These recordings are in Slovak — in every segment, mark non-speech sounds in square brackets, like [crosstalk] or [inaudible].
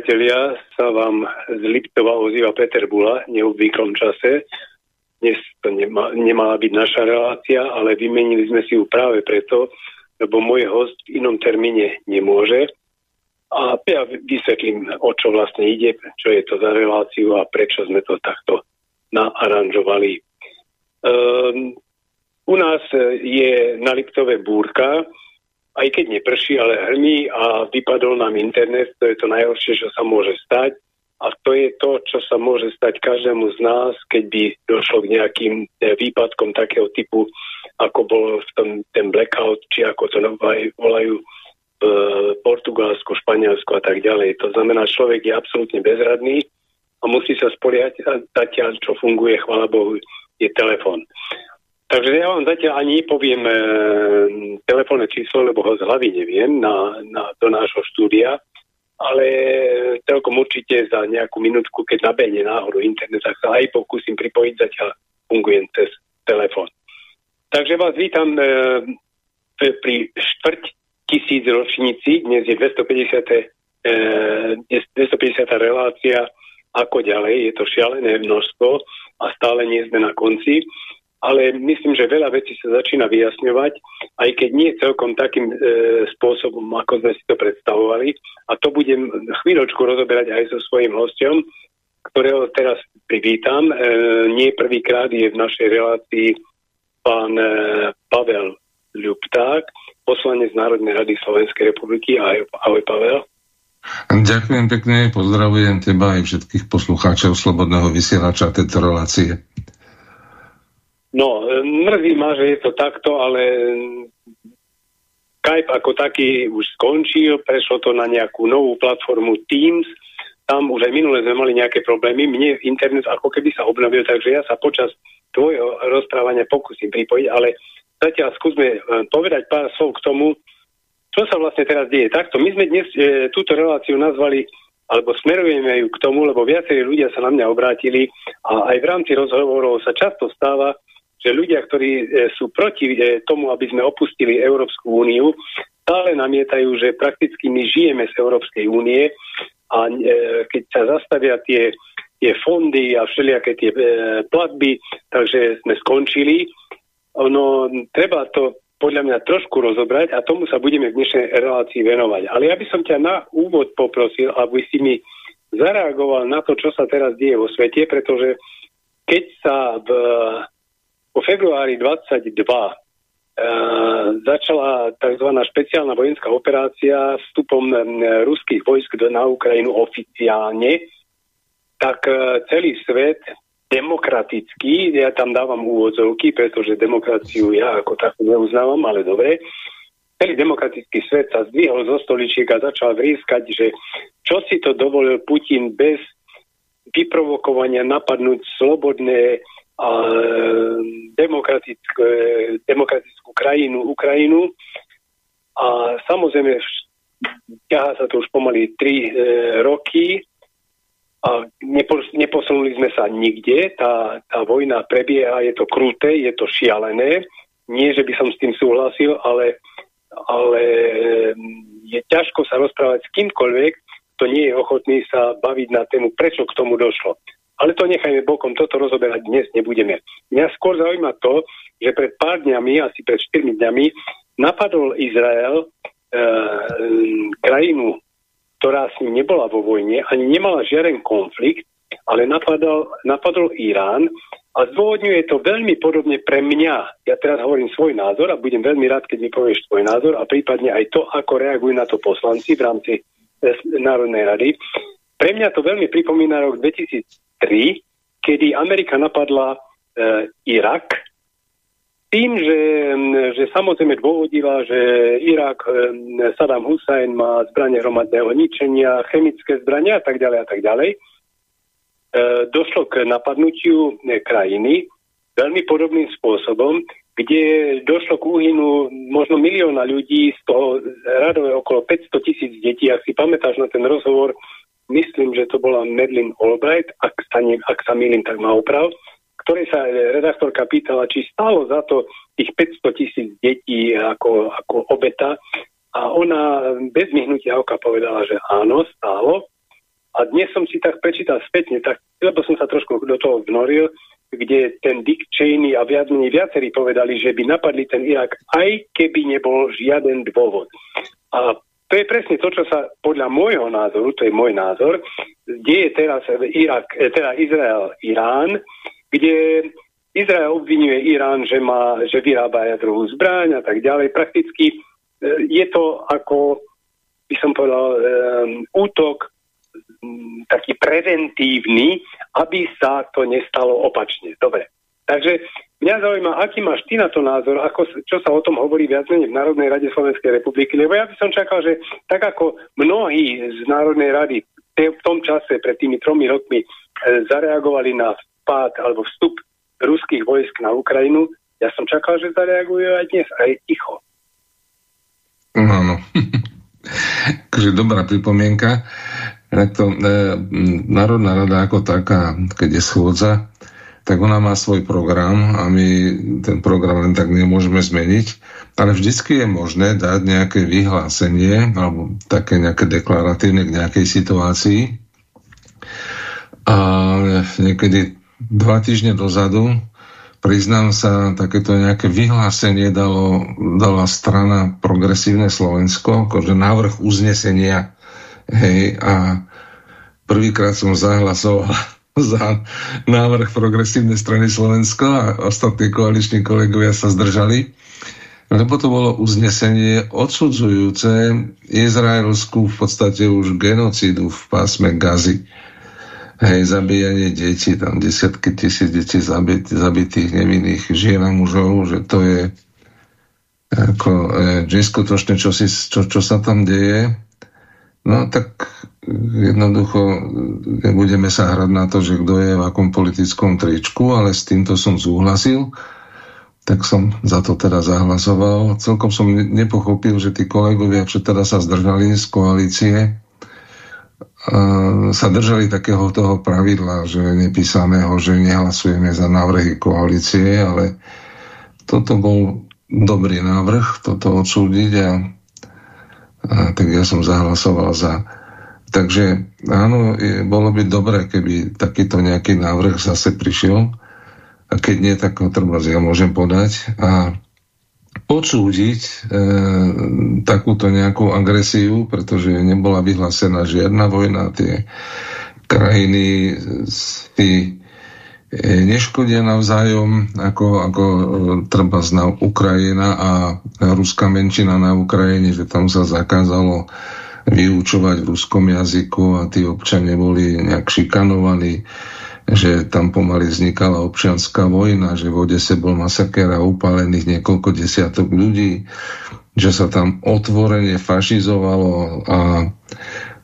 priatelia. Sa vám z Liptova ozýva Peter Bula v neobvyklom čase. Dnes to nemá, nemala byť naša relácia, ale vymenili sme si ju práve preto, lebo môj host v inom termíne nemôže. A ja vysvetlím, o čo vlastne ide, čo je to za reláciu a prečo sme to takto naaranžovali. Um, u nás je na Liptove búrka, aj keď neprší, ale hrmí a vypadol nám internet, to je to najhoršie, čo sa môže stať. A to je to, čo sa môže stať každému z nás, keď by došlo k nejakým e, výpadkom takého typu, ako bol v tom, ten blackout, či ako to volajú v Portugalsku, Španielsku a tak ďalej. To znamená, človek je absolútne bezradný a musí sa spoliať zatiaľ, čo funguje, chvála Bohu, je telefon. Takže ja vám zatiaľ ani nepoviem e, telefónne číslo, lebo ho z hlavy neviem na, na, do nášho štúdia, ale celkom určite za nejakú minútku, keď nabehne náhodou internet, tak sa aj pokúsim pripojiť, zatiaľ fungujem cez telefón. Takže vás vítam e, pri štvrť tisíc ročníci, dnes je 250. E, 250. relácia, ako ďalej, je to šialené množstvo a stále nie sme na konci ale myslím, že veľa vecí sa začína vyjasňovať, aj keď nie celkom takým e, spôsobom, ako sme si to predstavovali. A to budem chvíľočku rozoberať aj so svojím hostom, ktorého teraz privítam. E, nie prvýkrát je v našej relácii pán e, Pavel Ľupták, poslanec Národnej rady Slovenskej republiky. Ahoj, ahoj Pavel. Ďakujem pekne, pozdravujem teba aj všetkých poslucháčov Slobodného vysielača tejto relácie. No, mrzí ma, že je to takto, ale Skype ako taký už skončil, prešlo to na nejakú novú platformu Teams, tam už aj minule sme mali nejaké problémy, mne internet ako keby sa obnovil, takže ja sa počas tvojho rozprávania pokúsim pripojiť, ale zatiaľ skúsme e, povedať pár slov k tomu, čo sa vlastne teraz deje. Takto, my sme dnes e, túto reláciu nazvali alebo smerujeme ju k tomu, lebo viacerí ľudia sa na mňa obrátili a aj v rámci rozhovorov sa často stáva, že ľudia, ktorí e, sú proti e, tomu, aby sme opustili Európsku úniu, stále namietajú, že prakticky my žijeme z Európskej únie a e, keď sa zastavia tie, tie fondy a všelijaké tie platby, takže sme skončili. Ono, treba to podľa mňa trošku rozobrať a tomu sa budeme v dnešnej relácii venovať. Ale ja by som ťa na úvod poprosil, aby si mi zareagoval na to, čo sa teraz deje vo svete, pretože keď sa v po februári 22 e, začala tzv. špeciálna vojenská operácia vstupom e, ruských vojsk na Ukrajinu oficiálne, tak e, celý svet demokratický, ja tam dávam úvodzovky, pretože demokraciu ja ako takú neuznávam, ale dobre, celý demokratický svet sa zdvihol zo stoličiek a začal vrieskať, že čo si to dovolil Putin bez vyprovokovania napadnúť slobodné demokratickú, demokratickú krajinu Ukrajinu. A samozrejme, ťahá sa to už pomaly 3 e, roky a nepo, neposunuli sme sa nikde. Tá, tá vojna prebieha, je to kruté, je to šialené. Nie, že by som s tým súhlasil, ale, ale je ťažko sa rozprávať s kýmkoľvek, kto nie je ochotný sa baviť na tému, prečo k tomu došlo. Ale to nechajme bokom, toto rozoberať dnes nebudeme. Mňa skôr zaujíma to, že pred pár dňami, asi pred 4 dňami, napadol Izrael e, krajinu, ktorá s ním nebola vo vojne, ani nemala žiaden konflikt, ale napadol, napadol Irán a zdôvodňuje to veľmi podobne pre mňa. Ja teraz hovorím svoj názor a budem veľmi rád, keď mi povieš tvoj názor a prípadne aj to, ako reagujú na to poslanci v rámci Národnej rady. Pre mňa to veľmi pripomína rok 2000, kedy Amerika napadla e, Irak, tým, že, že samozrejme dôvodila, že Irak, e, Saddam Hussein má zbranie hromadného ničenia, chemické zbrania a tak ďalej a tak ďalej, e, došlo k napadnutiu e, krajiny veľmi podobným spôsobom, kde došlo k úhynu možno milióna ľudí, z toho radové okolo 500 tisíc detí. Ak si pamätáš na ten rozhovor myslím, že to bola Medlin Albright, ak sa, nie, ak sa milím, tak má oprav, ktorej sa redaktorka pýtala, či stálo za to tých 500 tisíc detí ako, ako obeta A ona bez myhnutia oka povedala, že áno, stálo. A dnes som si tak prečítal spätne, tak, lebo som sa trošku do toho vnoril, kde ten Dick Cheney a viac menej viacerí povedali, že by napadli ten Irak, aj keby nebol žiaden dôvod. A to je presne to, čo sa podľa môjho názoru, to je môj názor, deje teraz Irak, eh, teda Izrael, Irán, kde Izrael obvinuje Irán, že, má, že vyrába jadrovú zbraň a tak ďalej. Prakticky eh, je to ako, by som povedal, um, útok taký preventívny, aby sa to nestalo opačne. Dobre. Takže Mňa zaujíma, aký máš ty na to názor, ako, čo sa o tom hovorí viac menej v Národnej rade Slovenskej republiky, lebo ja by som čakal, že tak ako mnohí z Národnej rady v tom čase, pred tými tromi rokmi, e, zareagovali na vpád alebo vstup ruských vojsk na Ukrajinu, ja som čakal, že zareagujú aj dnes, aj ticho. Áno. [laughs] Takže dobrá pripomienka. To, e, Národná rada ako taká, keď je schôdza, tak ona má svoj program a my ten program len tak nemôžeme zmeniť, ale vždycky je možné dať nejaké vyhlásenie alebo také nejaké deklaratívne k nejakej situácii. A niekedy dva týždne dozadu priznám sa, takéto nejaké vyhlásenie dalo, dala strana Progresívne Slovensko, akože návrh uznesenia. Hej, a prvýkrát som zahlasoval za návrh progresívnej strany Slovenska a ostatní koaliční kolegovia sa zdržali, lebo to bolo uznesenie odsudzujúce izraelskú v podstate už genocidu v pásme Gazy. Hej, zabíjanie detí, tam desiatky tisíc detí zabit, zabitých nevinných žien a mužov, že to je ako e, neskutočné, čo, si, čo, čo sa tam deje. No tak jednoducho nebudeme sa hrať na to, že kto je v akom politickom tričku, ale s týmto som súhlasil, tak som za to teda zahlasoval. Celkom som nepochopil, že tí kolegovia, čo teda sa zdržali z koalície, sa držali takého toho pravidla, že nepísaného, že nehlasujeme za návrhy koalície, ale toto bol dobrý návrh, toto odsúdiť a a, tak ja som zahlasoval za. Takže áno, je, bolo by dobré, keby takýto nejaký návrh zase prišiel. A keď nie, tak ho treba ja môžem podať. A odsúdiť e, takúto nejakú agresiu, pretože nebola vyhlásená žiadna vojna. Tie krajiny si neškodia navzájom, ako, ako e, treba na Ukrajina a ruská menšina na Ukrajine, že tam sa zakázalo vyučovať v ruskom jazyku a tí občania boli nejak šikanovaní, že tam pomaly vznikala občianská vojna, že v Odese bol masakér a upálených niekoľko desiatok ľudí, že sa tam otvorene fašizovalo a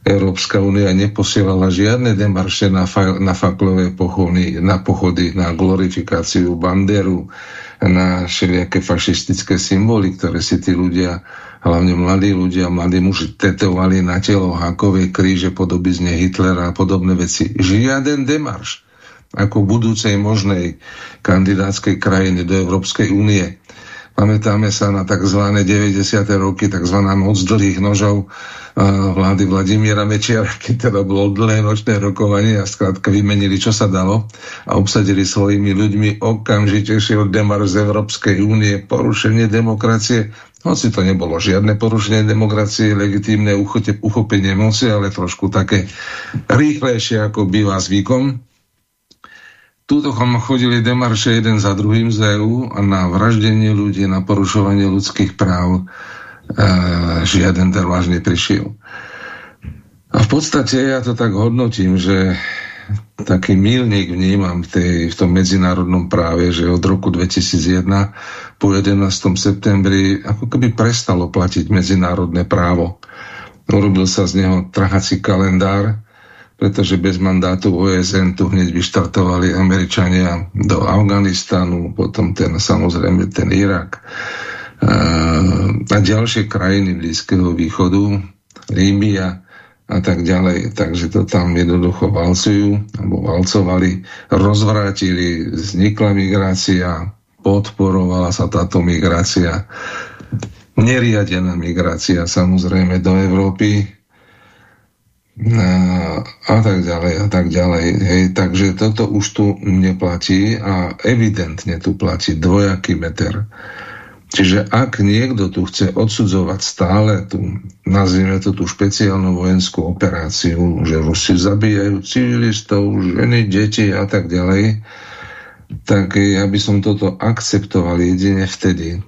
Európska únia neposielala žiadne demarše na, fa- na faklové pochody, na pochody, na glorifikáciu banderu, na všelijaké fašistické symboly, ktoré si tí ľudia, hlavne mladí ľudia, mladí muži tetovali na telo hákové kríže, podobizne Hitlera a podobné veci. Žiaden demarš ako budúcej možnej kandidátskej krajiny do Európskej únie. Pamätáme sa na tzv. 90. roky, tzv. noc dlhých nožov, vlády Vladimíra Mečiara, keď teda bolo dlhé nočné rokovanie a skrátka vymenili, čo sa dalo a obsadili svojimi ľuďmi okamžite demar z Európskej únie, porušenie demokracie, hoci to nebolo žiadne porušenie demokracie, legitímne uchopenie moci, ale trošku také rýchlejšie, ako býva zvykom. Túto chodili demarše jeden za druhým z EU a na vraždenie ľudí, na porušovanie ľudských práv žiaden ten vážny prišiel. A v podstate ja to tak hodnotím, že taký milník vnímam v, tej, v tom medzinárodnom práve, že od roku 2001 po 11. septembri ako keby prestalo platiť medzinárodné právo. Urobil sa z neho trhací kalendár, pretože bez mandátu OSN tu hneď vyštartovali Američania do Afganistanu, potom ten samozrejme ten Irak a ďalšie krajiny Blízkeho východu, Líbia a tak ďalej. Takže to tam jednoducho valcujú, alebo valcovali, rozvrátili, vznikla migrácia, podporovala sa táto migrácia. neriadená migrácia samozrejme do Európy a, tak ďalej a tak ďalej. Hej, takže toto už tu neplatí a evidentne tu platí dvojaký meter. Čiže ak niekto tu chce odsudzovať stále tú, nazvime to tú špeciálnu vojenskú operáciu, že Rusi zabíjajú civilistov, ženy, deti a tak ďalej, tak ja by som toto akceptoval jedine vtedy,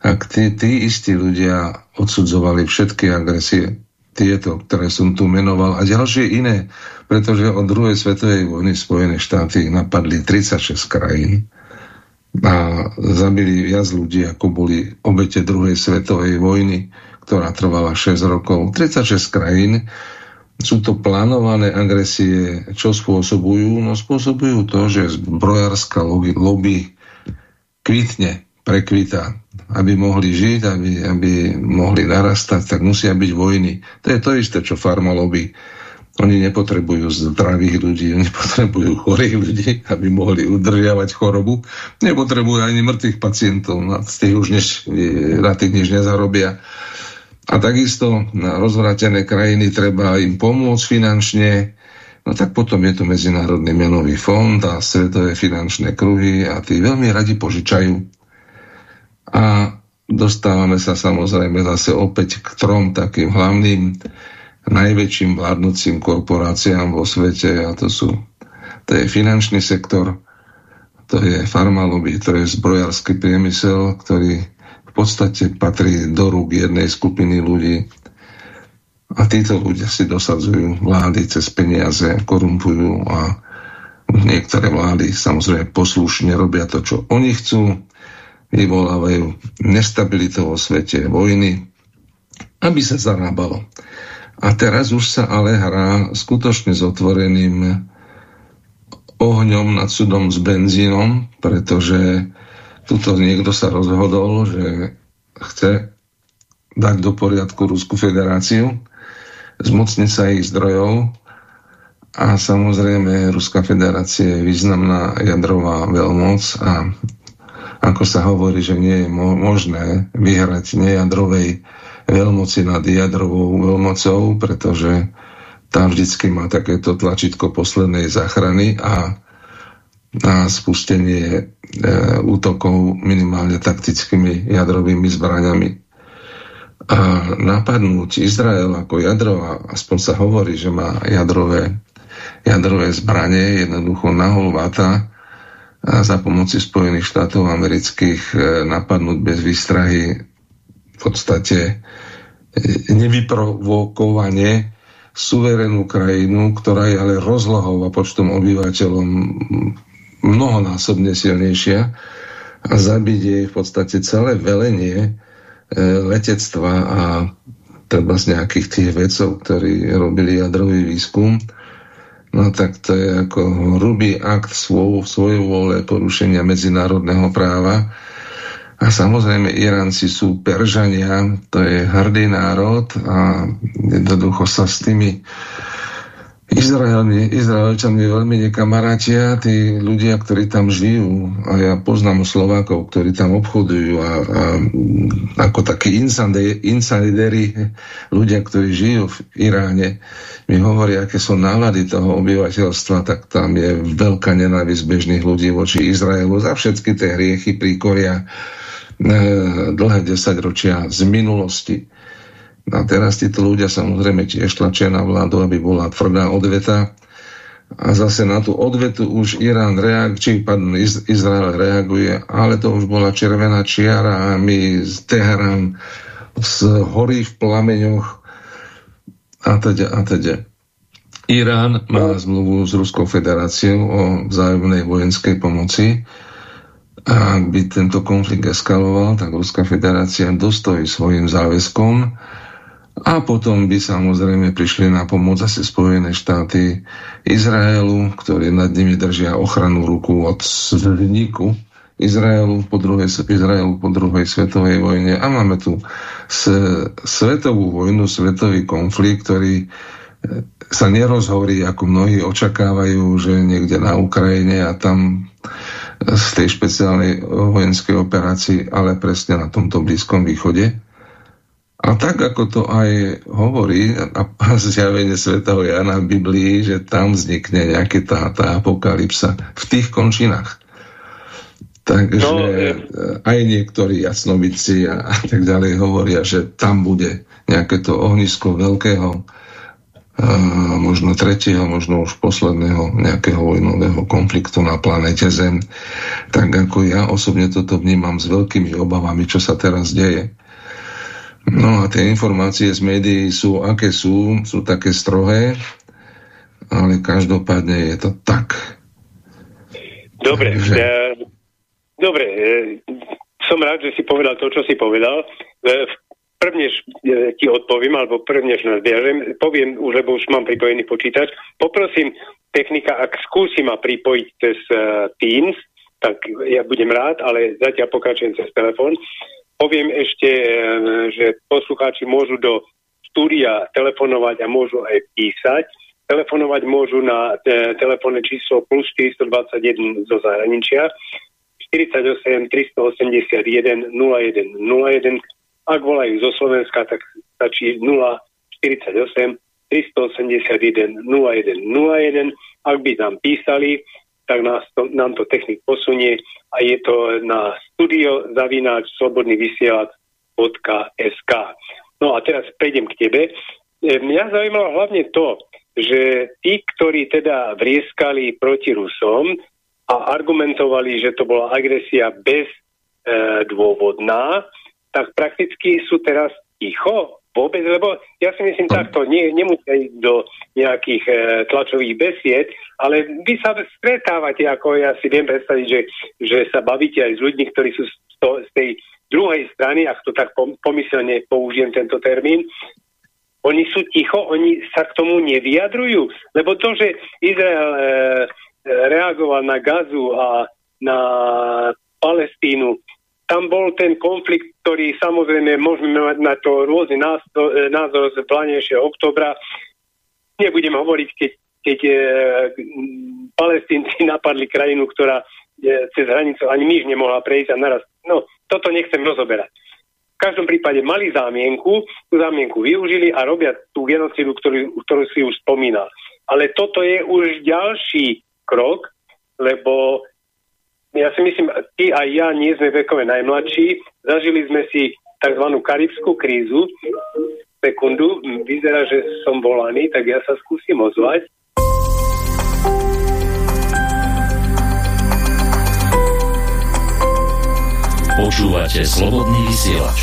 ak tí, tí istí ľudia odsudzovali všetky agresie, tieto, ktoré som tu menoval a ďalšie iné, pretože od druhej svetovej vojny Spojené štáty napadli 36 krajín a zabili viac ľudí, ako boli obete druhej svetovej vojny, ktorá trvala 6 rokov. 36 krajín. Sú to plánované agresie, čo spôsobujú? No spôsobujú to, že zbrojárska lobby, lobby kvitne, prekvita. Aby mohli žiť, aby, aby mohli narastať, tak musia byť vojny. To je to isté, čo farma lobby oni nepotrebujú zdravých ľudí, oni [laughs] potrebujú chorých ľudí, aby mohli udržiavať chorobu. Nepotrebujú ani mŕtvych pacientov, na tých už než, na tých nič nezarobia. A takisto na rozvrátené krajiny treba im pomôcť finančne, no tak potom je tu Medzinárodný menový fond a svetové finančné kruhy a tí veľmi radi požičajú. A dostávame sa samozrejme zase opäť k trom takým hlavným najväčším vládnúcim korporáciám vo svete a to sú to je finančný sektor, to je farmalobby, to je zbrojársky priemysel, ktorý v podstate patrí do rúk jednej skupiny ľudí. A títo ľudia si dosadzujú vlády cez peniaze, korumpujú a niektoré vlády samozrejme poslušne robia to, čo oni chcú, vyvolávajú nestabilitu vo svete, vojny, aby sa zarábalo. A teraz už sa ale hrá skutočne s otvoreným ohňom nad sudom s benzínom, pretože tuto niekto sa rozhodol, že chce dať do poriadku Rusku federáciu, zmocniť sa ich zdrojov a samozrejme Ruská federácia je významná jadrová veľmoc a ako sa hovorí, že nie je možné vyhrať nejadrovej veľmoci nad jadrovou veľmocou, pretože tam vždycky má takéto tlačítko poslednej záchrany a na spustenie e, útokov minimálne taktickými jadrovými zbraniami. A napadnúť Izrael ako jadro, a aspoň sa hovorí, že má jadrové, jadrové zbranie, jednoducho nahol vata, a za pomoci Spojených štátov amerických e, napadnúť bez výstrahy v podstate e, nevyprovokovane suverénnu krajinu, ktorá je ale rozlohou a počtom obyvateľom mnohonásobne silnejšia a zabiť jej v podstate celé velenie e, letectva a treba z nejakých tých vedcov, ktorí robili jadrový výskum, no tak to je ako hrubý akt svoj, svojej vôle porušenia medzinárodného práva. A samozrejme Iránci sú Peržania, to je hrdý národ a jednoducho sa s tými Izraelmi, Izraelčanmi veľmi nekamarátia, tí ľudia, ktorí tam žijú, a ja poznám Slovákov, ktorí tam obchodujú a, a ako takí insideri, ľudia, ktorí žijú v Iráne, mi hovoria, aké sú nálady toho obyvateľstva, tak tam je veľká nenávisť bežných ľudí voči Izraelu za všetky tie hriechy príkoria E, dlhé desaťročia z minulosti. A teraz títo ľudia samozrejme tiež tlačia na vládu, aby bola tvrdá odveta. A zase na tú odvetu už Irán reaguje, či pardon, Izrael reaguje, ale to už bola červená čiara a my z Teherán z horí v plameňoch a teda a teda. Irán má zmluvu s Ruskou federáciou o vzájomnej vojenskej pomoci a ak by tento konflikt eskaloval, tak Ruská federácia dostojí svojim záväzkom a potom by samozrejme prišli na pomoc asi Spojené štáty Izraelu, ktorí nad nimi držia ochranu ruku od vzniku Izraelu po druhej, Izraelu po druhej svetovej vojne a máme tu svetovú vojnu, svetový konflikt, ktorý e, sa nerozhorí, ako mnohí očakávajú, že niekde na Ukrajine a tam z tej špeciálnej vojenskej operácii, ale presne na tomto Blízkom východe. A tak, ako to aj hovorí a [laughs] zjavenie svätého Jana v Biblii, že tam vznikne nejaká tá, tá apokalypsa v tých končinách. Takže no, aj niektorí jasnovici a, a tak ďalej hovoria, že tam bude nejaké to ohnisko veľkého, a možno tretieho, možno už posledného nejakého vojnového konfliktu na planete Zem. Tak ako ja osobne toto vnímam s veľkými obavami, čo sa teraz deje. No a tie informácie z médií sú, aké sú, sú také strohé, ale každopádne je to tak. Dobre, že... ja, dobre, e, som rád, že si povedal to, čo si povedal. E, prvnež e, ti odpoviem, alebo prvnež nadviažem, poviem už, lebo už mám pripojený počítač. Poprosím technika, ak skúsi ma pripojiť cez uh, Teams, tak ja budem rád, ale zatiaľ pokračujem cez telefón. Poviem ešte, e, že poslucháči môžu do štúdia telefonovať a môžu aj písať. Telefonovať môžu na e, telefónne číslo plus 421 zo zahraničia 48 381 01 01. Ak volajú zo Slovenska, tak stačí 0 48 381 01 01. Ak by nám písali, tak nás to, nám to technik posunie a je to na studio zavináč slobodný vysielač.sk. No a teraz prejdem k tebe. E, mňa zaujímalo hlavne to, že tí, ktorí teda vrieskali proti Rusom a argumentovali, že to bola agresia bez e, dôvodná, tak prakticky sú teraz ticho vôbec, lebo ja si myslím takto, nie, nemusia ísť do nejakých e, tlačových besied, ale vy sa stretávate, ako ja si viem predstaviť, že, že sa bavíte aj s ľuďmi, ktorí sú z, to, z tej druhej strany, ak to tak pomyselne použijem tento termín, oni sú ticho, oni sa k tomu nevyjadrujú, lebo to, že Izrael e, reagoval na Gazu a na Palestínu, tam bol ten konflikt, ktorý samozrejme môžeme mať na to rôzny názor, e, z planejšieho oktobra. Nebudem hovoriť, keď, keď e, palestínci [laughs] napadli krajinu, ktorá e, cez hranicu ani myš nemohla prejsť a naraz. No, toto nechcem rozoberať. V každom prípade mali zámienku, tú zámienku využili a robia tú genocidu, ktorú, ktorú si už spomínal. Ale toto je už ďalší krok, lebo ja si myslím, ty a ja nie sme vekové najmladší. Zažili sme si tzv. karibskú krízu. Sekundu, vyzerá, že som volaný, tak ja sa skúsim ozvať. Počúvate slobodný vysielač.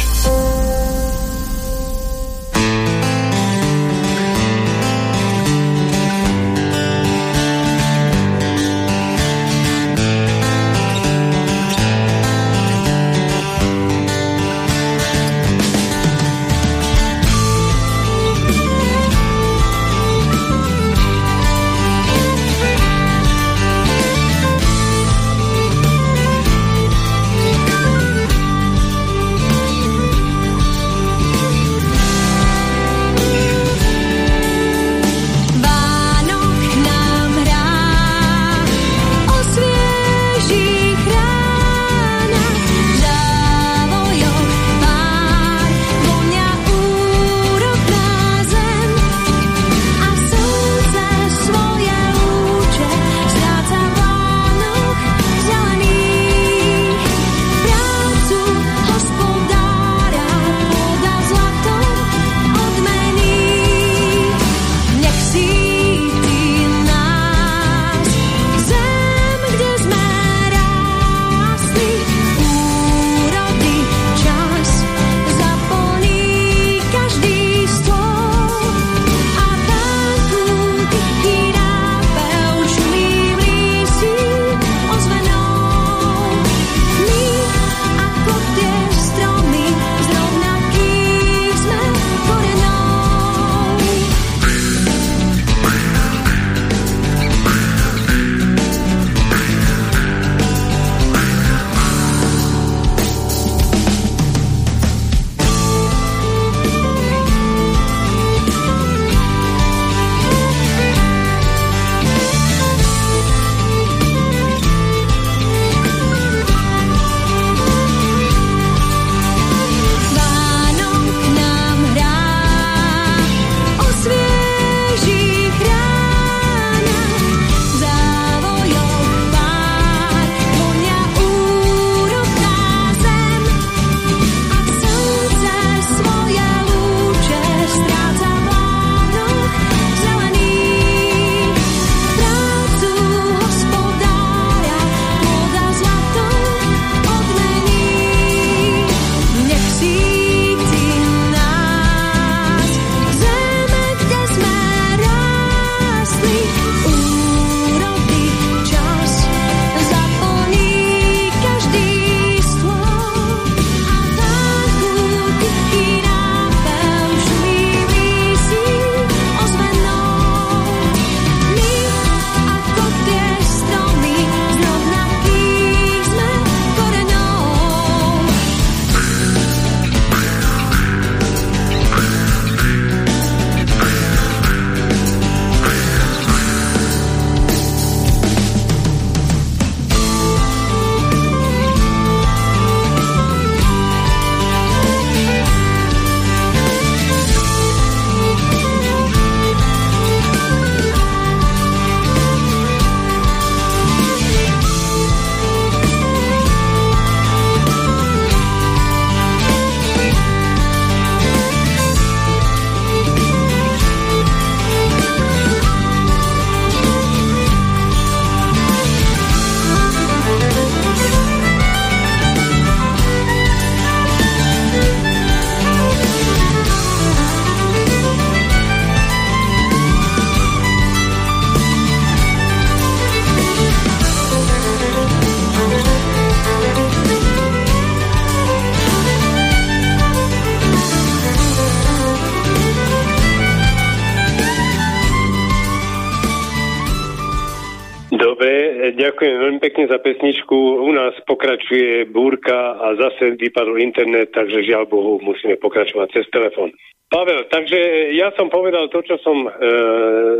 Za pesničku. U nás pokračuje búrka a zase vypadol internet, takže žiaľ Bohu musíme pokračovať cez telefón. Pavel, takže ja som povedal to, čo som e,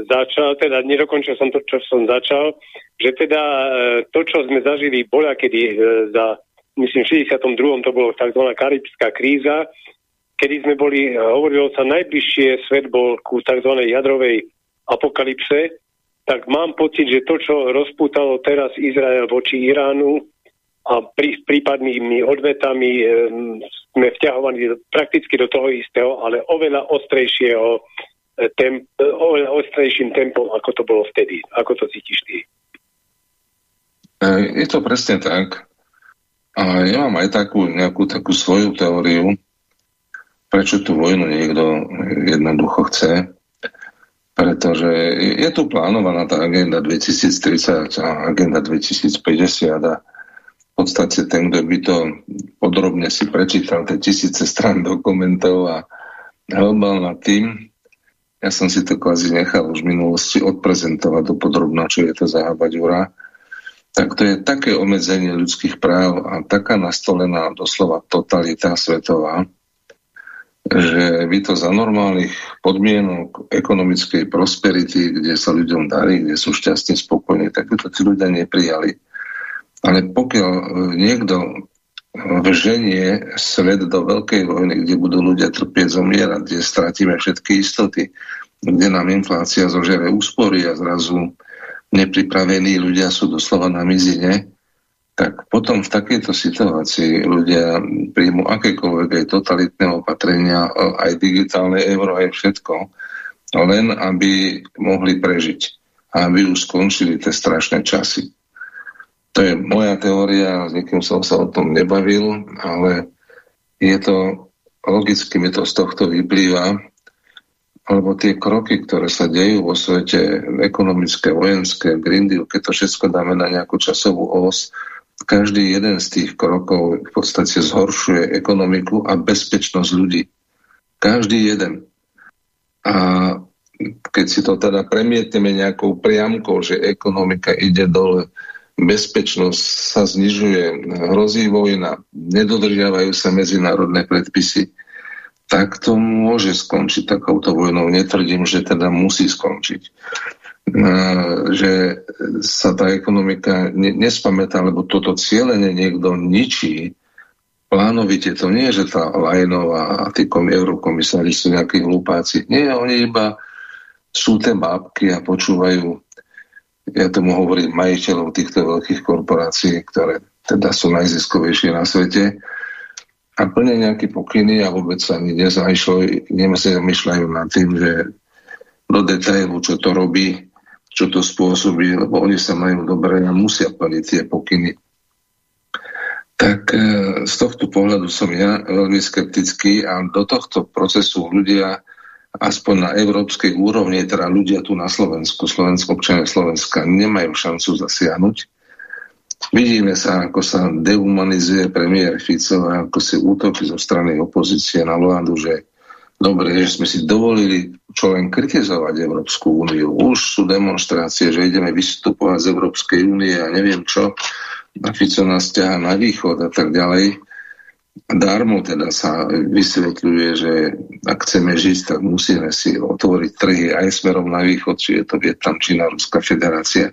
začal, teda nedokončil som to, čo som začal, že teda e, to, čo sme zažili, bola kedy e, za, myslím, v 62. to bolo tzv. karibská kríza, kedy sme boli, e, hovorilo sa, najbližšie svet bol ku tzv. jadrovej apokalypse, tak mám pocit, že to, čo rozpútalo teraz Izrael voči Iránu, a pri, prípadnými odvetami e, sme vťahovaní prakticky do toho istého, ale oveľa ostrejšieho e, temp, e, oveľa ostrejším tempom, ako to bolo vtedy. Ako to cítiš ty? Je to presne tak. A ja mám aj takú nejakú takú svoju teóriu, prečo tú vojnu niekto jednoducho chce. Pretože je tu plánovaná tá agenda 2030 a agenda 2050 a v podstate ten, kto by to podrobne si prečítal, tie tisíce strán dokumentov a hľadal nad tým, ja som si to kvázi nechal už v minulosti odprezentovať do podrobna, čo je to za habaďura, tak to je také obmedzenie ľudských práv a taká nastolená doslova totalita svetová, že by to za normálnych podmienok ekonomickej prosperity, kde sa ľuďom darí, kde sú šťastne spokojní, tak by to tí ľudia neprijali. Ale pokiaľ e, niekto e, vženie svet do veľkej vojny, kde budú ľudia trpieť, zomierať, kde stratíme všetky istoty, kde nám inflácia zožere úspory a zrazu nepripravení ľudia sú doslova na mizine, tak potom v takejto situácii ľudia príjmu akékoľvek aj totalitné opatrenia, e, aj digitálne euro, aj všetko, len aby mohli prežiť a aby už skončili tie strašné časy. To je moja teória, s nikým som sa o tom nebavil, ale je to, logicky mi to z tohto vyplýva, alebo tie kroky, ktoré sa dejú vo svete, ekonomické, vojenské, Green Deal, keď to všetko dáme na nejakú časovú os, každý jeden z tých krokov v podstate zhoršuje ekonomiku a bezpečnosť ľudí. Každý jeden. A keď si to teda premietneme nejakou priamkou, že ekonomika ide dole, bezpečnosť sa znižuje, hrozí vojna, nedodržiavajú sa medzinárodné predpisy, tak to môže skončiť takouto vojnou. Netvrdím, že teda musí skončiť. Že sa tá ekonomika nespamätá, lebo toto cieľenie niekto ničí, plánovite. To nie je, že tá Lajnová a tí eurokomisári sú nejakí hlupáci. Nie, oni iba sú tie bábky a počúvajú ja tomu hovorím majiteľov týchto veľkých korporácií, ktoré teda sú najziskovejšie na svete a plne nejaké pokyny a vôbec sa ani nezamýšľajú nad tým, že do detailu, čo to robí, čo to spôsobí, lebo oni sa majú dobre a musia plniť tie pokyny. Tak e, z tohto pohľadu som ja veľmi skeptický a do tohto procesu ľudia aspoň na európskej úrovni, teda ľudia tu na Slovensku, Slovensko, občania Slovenska nemajú šancu zasiahnuť. Vidíme sa, ako sa dehumanizuje premiér Fico a ako si útoky zo strany opozície na vládu, že dobre, že sme si dovolili čo len kritizovať Európsku úniu. Už sú demonstrácie, že ideme vystupovať z Európskej únie a neviem čo. Fico nás ťaha na východ a tak ďalej darmo teda sa vysvetľuje, že ak chceme žiť, tak musíme si otvoriť trhy aj smerom na východ, či je to Vietnam, Čína, Ruská federácia.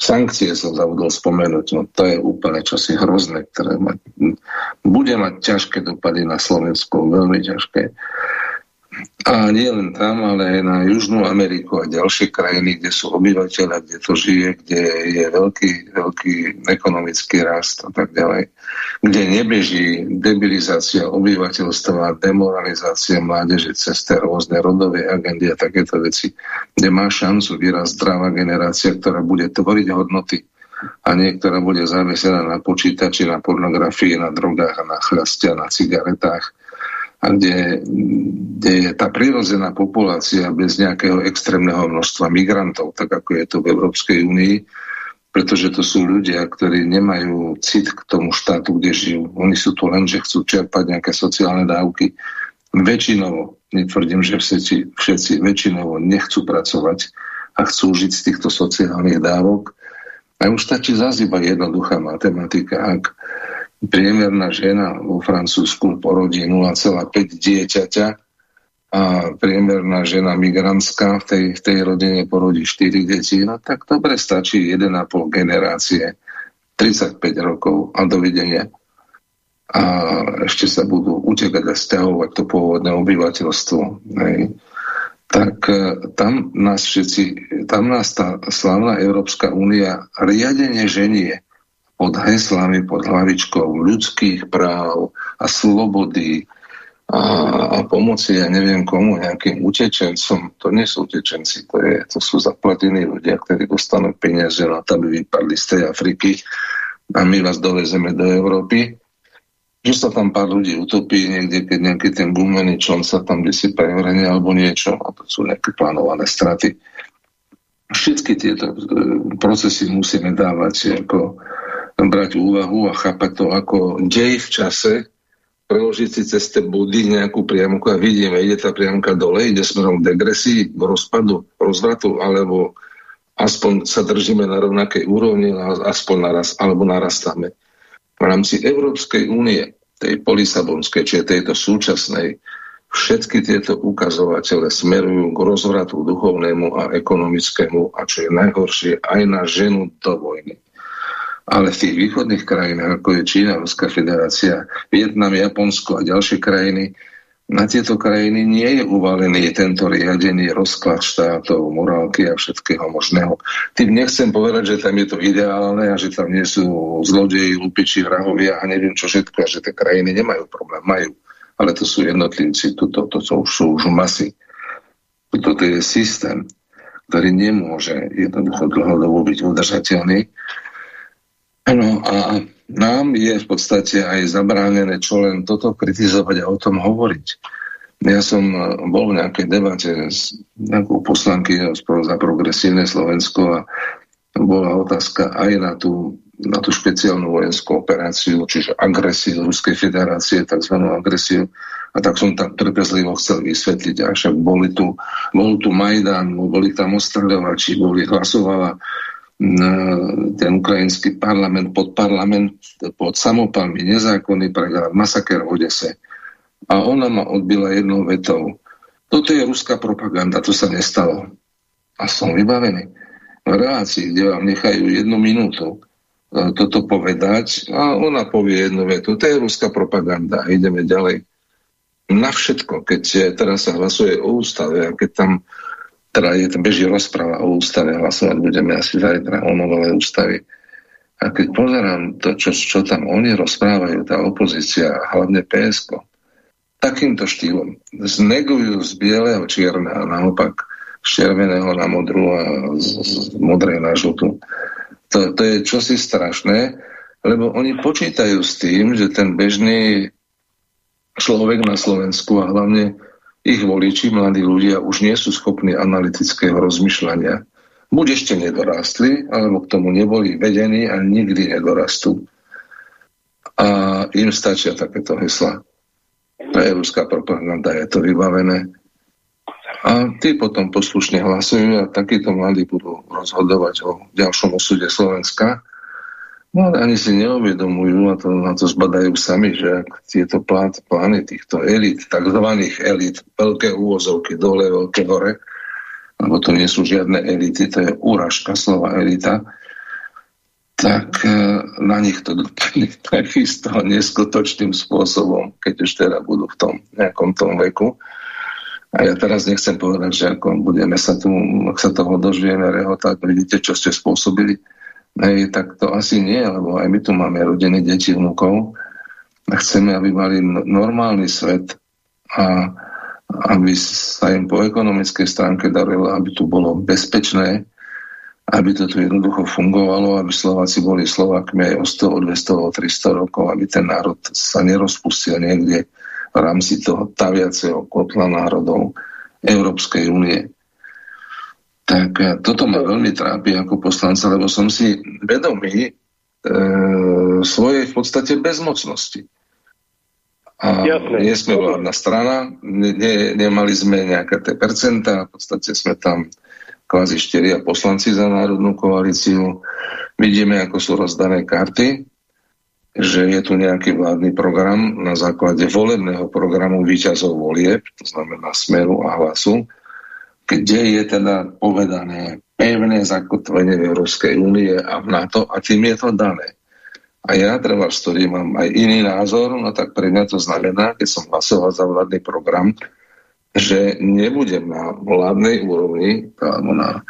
Sankcie som zabudol spomenúť, no to je úplne čosi hrozné, ktoré ma, bude mať ťažké dopady na Slovensku, veľmi ťažké. A nie len tam, ale aj na Južnú Ameriku a ďalšie krajiny, kde sú obyvateľia, kde to žije, kde je veľký, veľký ekonomický rast a tak ďalej. Kde nebeží debilizácia obyvateľstva, demoralizácia mládeže cez tie rôzne rodové agendy a takéto veci. Kde má šancu vyrast zdravá generácia, ktorá bude tvoriť hodnoty a niektorá bude zavesená na počítači, na pornografii, na drogách na chlaste na cigaretách a kde, kde je tá prírodzená populácia bez nejakého extrémneho množstva migrantov, tak ako je to v Európskej únii, pretože to sú ľudia, ktorí nemajú cit k tomu štátu, kde žijú. Oni sú tu len, že chcú čerpať nejaké sociálne dávky. Väčšinovo, netvrdím, že všetci, všetci väčšinovo nechcú pracovať a chcú žiť z týchto sociálnych dávok A už stačí iba jednoduchá matematika. Ak priemerná žena vo Francúzsku porodí 0,5 dieťaťa a priemerná žena migrantská v tej, v tej rodine porodí 4 deti, no tak dobre stačí 1,5 generácie, 35 rokov a dovidenia. A ešte sa budú utekať a stiahovať to pôvodné obyvateľstvo. Hej tak e, tam nás všetci, tam nás tá slavná Európska únia riadenie ženie pod heslami, pod hlavičkou ľudských práv a slobody a, a pomoci, ja neviem komu, nejakým utečencom. To nie sú utečenci, to, je, to sú zaplatení ľudia, ktorí dostanú peniaze na to, aby vypadli z tej Afriky a my vás dovezeme do Európy že sa tam pár ľudí utopí niekde, keď nejaký ten gumený člen sa tam si prevrhne alebo niečo, a to sú nejaké plánované straty. Všetky tieto e, procesy musíme dávať ako brať úvahu a chápať to ako dej v čase, preložiť si cez tie body nejakú priamku a vidíme, ide tá priamka dole, ide smerom k degresii, k rozpadu, rozvratu, alebo aspoň sa držíme na rovnakej úrovni, aspoň naraz, alebo narastáme v rámci Európskej únie, tej polisabonskej, čiže tejto súčasnej, všetky tieto ukazovatele smerujú k rozvratu duchovnému a ekonomickému a čo je najhoršie, aj na ženu do vojny. Ale v tých východných krajinách, ako je Čína, Ruská federácia, Vietnam, Japonsko a ďalšie krajiny, na tieto krajiny nie je uvalený tento riadený rozklad štátov, morálky a všetkého možného. Tým nechcem povedať, že tam je to ideálne a že tam nie sú zlodeji, lupiči, vrahovia a neviem čo všetko a že tie krajiny nemajú problém. Majú. Ale to sú jednotlivci, to, to, to sú už masy. Toto je systém, ktorý nemôže jednoducho dlhodobo byť udržateľný. No a nám je v podstate aj zabránené čo len toto kritizovať a o tom hovoriť. Ja som e, bol v nejakej debate s nejakou poslanky za progresívne Slovensko a bola otázka aj na tú, na tú špeciálnu vojenskú operáciu, čiže agresiu Ruskej federácie, tzv. agresiu. A tak som tam trpezlivo chcel vysvetliť, a však boli tu, bol tu Majdan, boli tam ostreľovači, boli hlasovala ten ukrajinský parlament pod parlament, pod samopalmi, nezákonný prehľad, masaker v Odese. A ona ma odbila jednou vetou. Toto je ruská propaganda, to sa nestalo. A som vybavený. V relácii, kde vám nechajú jednu minútu e, toto povedať a ona povie jednu vetu. To je ruská propaganda ideme ďalej. Na všetko, keď teraz sa hlasuje o ústave a keď tam teda je beží rozpráva o ústave, hlasovať budeme asi zajtra o novele ústavy. A keď pozerám to, čo, čo tam oni rozprávajú, tá opozícia, hlavne PSK, takýmto štýlom znegujú z bieleho čierne a naopak z červeného na modrú a z, z modrej na žltú. To, to je čosi strašné, lebo oni počítajú s tým, že ten bežný človek na Slovensku a hlavne ich voliči, mladí ľudia, už nie sú schopní analytického rozmýšľania. Buď ešte nedorástli, alebo k tomu neboli vedení a nikdy nedorastú. A im stačia takéto hesla. Tá ruská propaganda, je to vybavené. A tí potom poslušne hlasujú a takíto mladí budú rozhodovať o ďalšom osude Slovenska No ani si neuvedomujú, a to, na to zbadajú sami, že ak tieto plán, plány týchto elit, takzvaných elit, veľké úvozovky dole, veľké hore, lebo to nie sú žiadne elity, to je úražka slova elita, tak e, na nich to dopadne [laughs] takisto neskutočným spôsobom, keď už teda budú v tom nejakom tom veku. A ja teraz nechcem povedať, že ako budeme sa tu, ak sa toho dožijeme rehotať, vidíte, čo ste spôsobili, Hej, tak to asi nie, lebo aj my tu máme rodiny, deti, vnúkov a chceme, aby mali normálny svet a aby sa im po ekonomickej stránke darilo, aby tu bolo bezpečné, aby to tu jednoducho fungovalo, aby Slováci boli Slovákmi aj o 100, o 200, o 300 rokov, aby ten národ sa nerozpustil niekde v rámci toho taviaceho kotla národov Európskej únie. Tak e, toto ma veľmi trápi ako poslanca, lebo som si vedomý e, svojej v podstate bezmocnosti. A Jasne. nie sme vládna strana, ne, ne, nemali sme nejaké tie percentá, v podstate sme tam kvázi štyria poslanci za národnú koalíciu. vidíme, ako sú rozdané karty, že je tu nejaký vládny program na základe volebného programu výťazov volieb, to znamená Smeru a Hlasu, kde je teda povedané pevné zakotvenie v Európskej únie a v NATO a tým je to dané. A ja, treba, ktorý mám aj iný názor, no tak pre mňa to znamená, keď som hlasoval za vládny program, že nebudem na vládnej úrovni, alebo na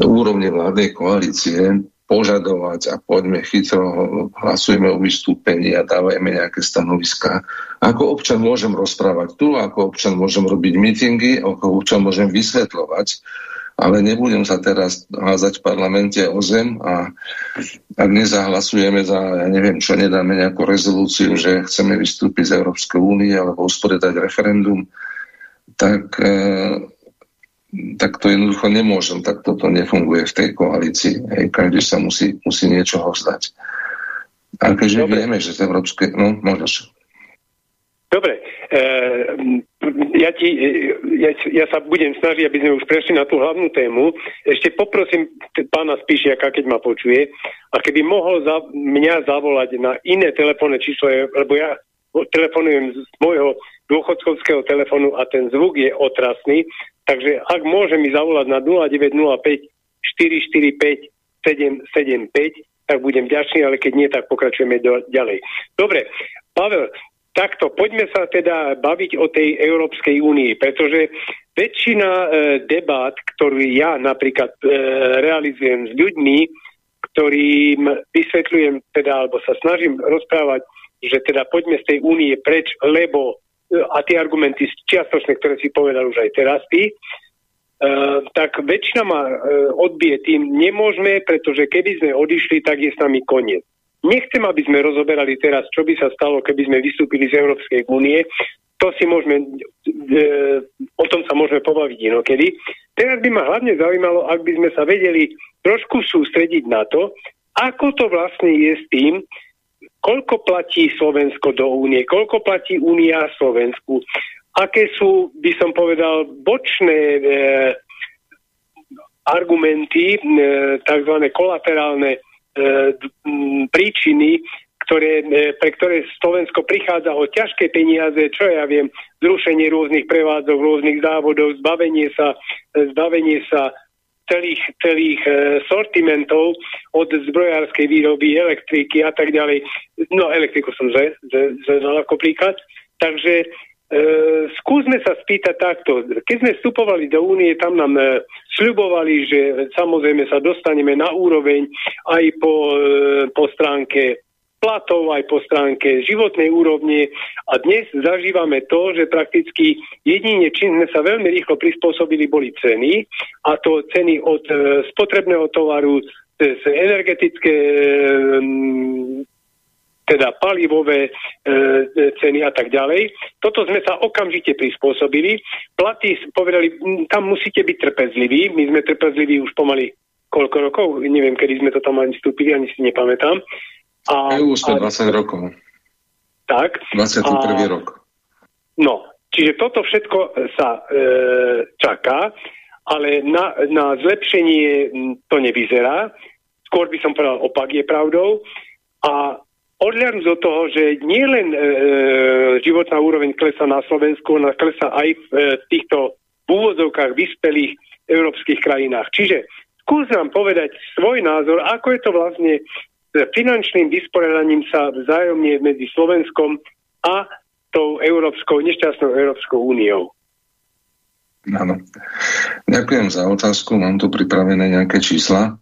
úrovni vládnej koalície požadovať a poďme chytro, hlasujeme o vystúpení a dávajme nejaké stanoviská. Ako občan môžem rozprávať tu, ako občan môžem robiť mítingy, ako občan môžem vysvetľovať, ale nebudem sa teraz házať v parlamente o zem a ak nezahlasujeme za, ja neviem čo, nedáme nejakú rezolúciu, že chceme vystúpiť z Európskej únie alebo usporiadať referendum, tak e, tak to jednoducho nemôžem, tak toto nefunguje v tej koalícii. Hej, každý sa musí, musí niečoho vzdať. A keďže Dobre. vieme, že z Európskej... No, môžeš. Dobre. E, ja, ti, ja, ja sa budem snažiť, aby sme už prešli na tú hlavnú tému. Ešte poprosím pána Spíšiaka, keď ma počuje, a keby mohol za, mňa zavolať na iné telefónne číslo, lebo ja telefonujem z môjho dôchodcovského telefónu a ten zvuk je otrasný, Takže ak môže mi zavolať na 0905 445 775, tak budem ďačný, ale keď nie, tak pokračujeme do, ďalej. Dobre, Pavel, takto, poďme sa teda baviť o tej Európskej únii, pretože väčšina e, debát, ktorú ja napríklad e, realizujem s ľuďmi, ktorým vysvetľujem teda, alebo sa snažím rozprávať, že teda poďme z tej únie preč, lebo a tie argumenty čiastočné, ktoré si povedal už aj teraz ty, Uh, tak väčšina ma uh, odbije tým, nemôžeme, pretože keby sme odišli, tak je s nami koniec. Nechcem, aby sme rozoberali teraz, čo by sa stalo, keby sme vystúpili z Európskej únie. To si môžeme, uh, o tom sa môžeme pobaviť inokedy. Teraz by ma hlavne zaujímalo, ak by sme sa vedeli trošku sústrediť na to, ako to vlastne je s tým, koľko platí Slovensko do únie, koľko platí únia Slovensku, aké sú, by som povedal, bočné e, argumenty, e, tzv. kolaterálne e, m, príčiny, ktoré, e, pre ktoré Slovensko prichádza o ťažké peniaze, čo ja viem, zrušenie rôznych prevádzok, rôznych závodov, zbavenie sa, zbavenie sa celých, celých e, sortimentov od zbrojárskej výroby, elektriky a tak ďalej. No, elektriku som zle, ako príklad. Takže e, skúsme sa spýtať takto. Keď sme vstupovali do únie, tam nám e, sľubovali, že samozrejme sa dostaneme na úroveň aj po, e, po stránke platov, aj po stránke životnej úrovne a dnes zažívame to, že prakticky jedine, čím sme sa veľmi rýchlo prispôsobili, boli ceny a to ceny od e, spotrebného tovaru cez energetické e, teda palivové e, ceny a tak ďalej. Toto sme sa okamžite prispôsobili. Platy povedali, tam musíte byť trpezliví. My sme trpezliví už pomaly koľko rokov, neviem, kedy sme to tam ani vstúpili, ani si nepamätám. A, EU sme a, 20 rokov. Tak. 21. A, rok. No, čiže toto všetko sa e, čaká, ale na, na zlepšenie to nevyzerá. Skôr by som povedal, opak je pravdou. A odliadnúť do toho, že nie len e, životná úroveň klesa na Slovensku, ona klesa aj v e, týchto úvodzovkách vyspelých európskych krajinách. Čiže skús nám povedať svoj názor, ako je to vlastne finančným vysporiadaním sa vzájomne medzi Slovenskom a tou európskou, nešťastnou Európskou úniou. Áno. Ďakujem za otázku, mám tu pripravené nejaké čísla,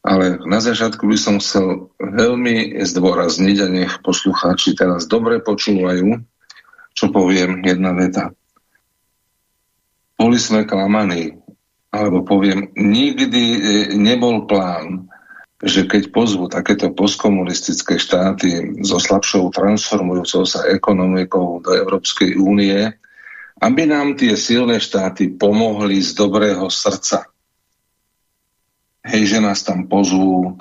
ale na začiatku by som chcel veľmi zdôrazniť a nech poslucháči teraz dobre počúvajú, čo poviem jedna veta. Boli sme klamaní, alebo poviem, nikdy e, nebol plán že keď pozvú takéto postkomunistické štáty so slabšou transformujúcou sa ekonomikou do Európskej únie, aby nám tie silné štáty pomohli z dobrého srdca. Hej, že nás tam pozvú,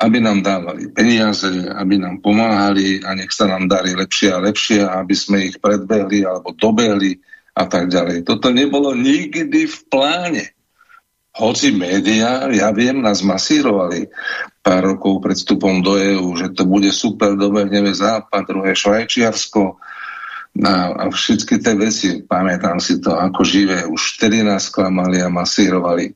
aby nám dávali peniaze, aby nám pomáhali a nech sa nám darí lepšie a lepšie, aby sme ich predbehli alebo dobehli a tak ďalej. Toto nebolo nikdy v pláne hoci médiá, ja viem, nás masírovali. pár rokov pred vstupom do EÚ, že to bude super, dobehneme západ, druhé Švajčiarsko a, a všetky tie veci, pamätám si to ako živé, už 14 nás klamali a masírovali.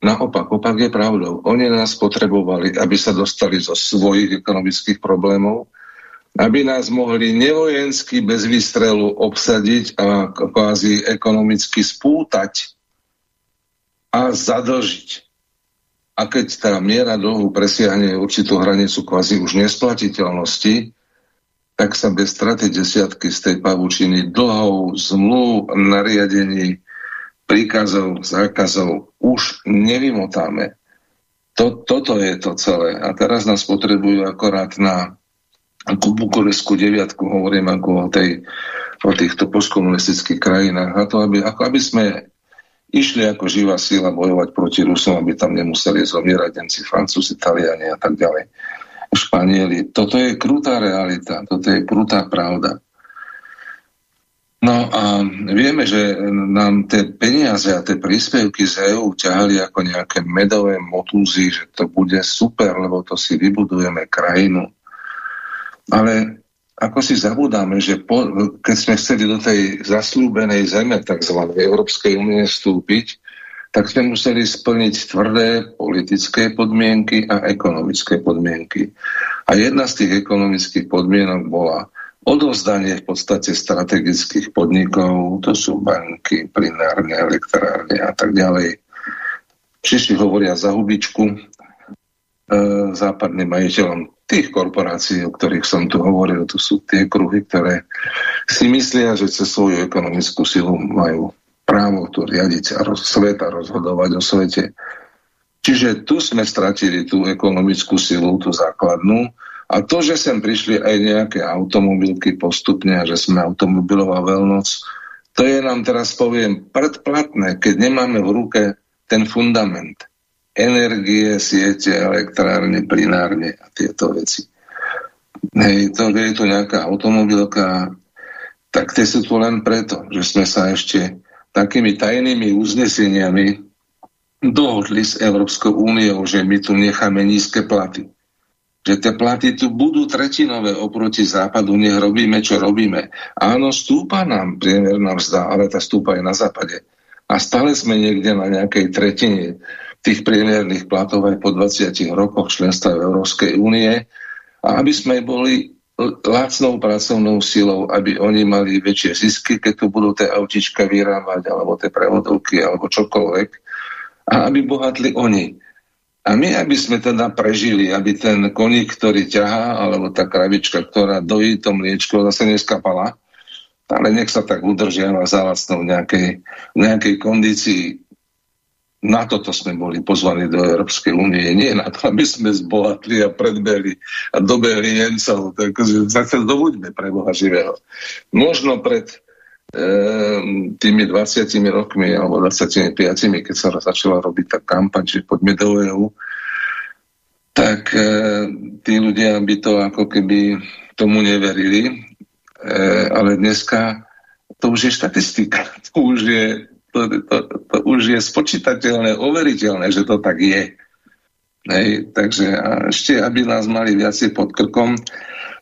Naopak, opak je pravdou. Oni nás potrebovali, aby sa dostali zo svojich ekonomických problémov, aby nás mohli nevojensky bez výstrelu obsadiť a kvázi ekonomicky spútať a zadlžiť. A keď tá miera dlhu presiahne určitú hranicu kvázi už nesplatiteľnosti, tak sa bez straty desiatky z tej pavučiny dlhov, zmluv, nariadení, príkazov, zákazov už nevymotáme. To, toto je to celé. A teraz nás potrebujú akorát na Bukureskú deviatku, hovorím ako o, tej, o týchto postkomunistických krajinách, a to, aby, ako aby sme išli ako živá sila bojovať proti Rusom, aby tam nemuseli zomierať Nemci, Francúzi, Taliani a tak ďalej. Španieli. Toto je krutá realita, toto je krutá pravda. No a vieme, že nám tie peniaze a tie príspevky z EU ťahali ako nejaké medové motúzy, že to bude super, lebo to si vybudujeme krajinu. Ale ako si zabudáme, že po, keď sme chceli do tej zaslúbenej zeme, tzv. Európskej únie vstúpiť, tak sme museli splniť tvrdé politické podmienky a ekonomické podmienky. A jedna z tých ekonomických podmienok bola odovzdanie v podstate strategických podnikov, to sú banky, plinárne, elektrárne a tak ďalej. Češi hovoria za hubičku e, západným majiteľom tých korporácií, o ktorých som tu hovoril, to sú tie kruhy, ktoré si myslia, že cez svoju ekonomickú silu majú právo tu riadiť a roz, svet a rozhodovať o svete. Čiže tu sme stratili tú ekonomickú silu, tú základnú. A to, že sem prišli aj nejaké automobilky postupne a že sme automobilová veľnoc, to je nám teraz, poviem, predplatné, keď nemáme v ruke ten fundament energie, siete, elektrárne, plinárne a tieto veci. Hej, to je tu nejaká automobilka, tak tie sú tu len preto, že sme sa ešte takými tajnými uzneseniami dohodli s Európskou úniou, že my tu necháme nízke platy. Že tie platy tu budú tretinové oproti západu, nech robíme, čo robíme. Áno, stúpa nám priemerná mzda, ale tá stúpa aj na západe. A stále sme niekde na nejakej tretine tých priemerných platov aj po 20 rokoch členstva v Európskej únie. A aby sme boli lacnou pracovnou silou, aby oni mali väčšie zisky, keď tu budú tie autička vyrábať, alebo tie prevodovky, alebo čokoľvek, a aby bohatli oni. A my, aby sme teda prežili, aby ten koník, ktorý ťahá, alebo tá kravička, ktorá dojí to mliečko, zase neskapala, ale nech sa tak udržiava za lacnou nejakej, nejakej kondícii na toto sme boli pozvaní do Európskej únie, nie na to, aby sme zbohatli a predbehli a dobehli Nemcov. Takže zase dobuďme pre Boha živého. Možno pred e, tými 20 rokmi alebo 25, keď sa začala robiť tá kampaň, že poďme do EU, tak e, tí ľudia by to ako keby tomu neverili, e, ale dneska to už je štatistika, [laughs] to už je to, to, to už je spočítateľné, overiteľné, že to tak je. Hej, takže a ešte, aby nás mali viacej pod krkom,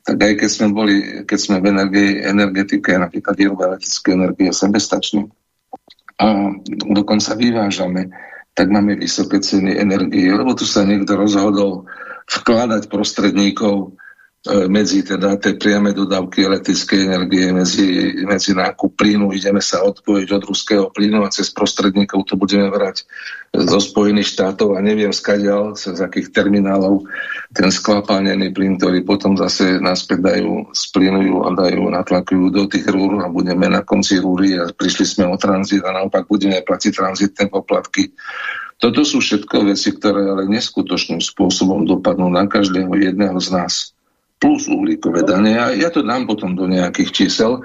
tak aj keď sme boli, keď sme v energie, energetike, napríklad výroba elektrické energie, sebestační a dokonca vyvážame, tak máme vysoké ceny energie, lebo tu sa niekto rozhodol vkladať prostredníkov medzi teda tie priame dodávky elektrickej energie, medzi, medzi nákup plynu, ideme sa odpojiť od ruského plynu a cez prostredníkov to budeme vrať zo Spojených štátov a neviem skadiaľ, z akých terminálov ten skvapalnený plyn, ktorý potom zase naspäť dajú, splinujú a dajú, natlakujú do tých rúr a budeme na konci rúry a prišli sme o tranzit a naopak budeme platiť tranzitné poplatky. Toto sú všetko veci, ktoré ale neskutočným spôsobom dopadnú na každého jedného z nás plus uhlíkové dane. A ja to dám potom do nejakých čísel.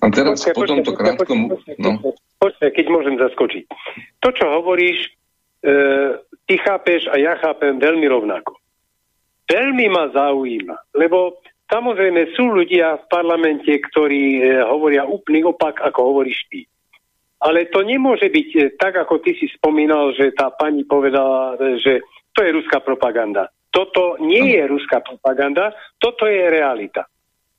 A teraz počkej, po tomto krátkom... Počkej, no. počkej, keď môžem zaskočiť. To, čo hovoríš, e, ty chápeš a ja chápem veľmi rovnako. Veľmi ma zaujíma, lebo samozrejme sú ľudia v parlamente, ktorí e, hovoria úplný opak, ako hovoríš ty. Ale to nemôže byť e, tak, ako ty si spomínal, že tá pani povedala, e, že to je ruská propaganda. Toto nie je ruská propaganda, toto je realita.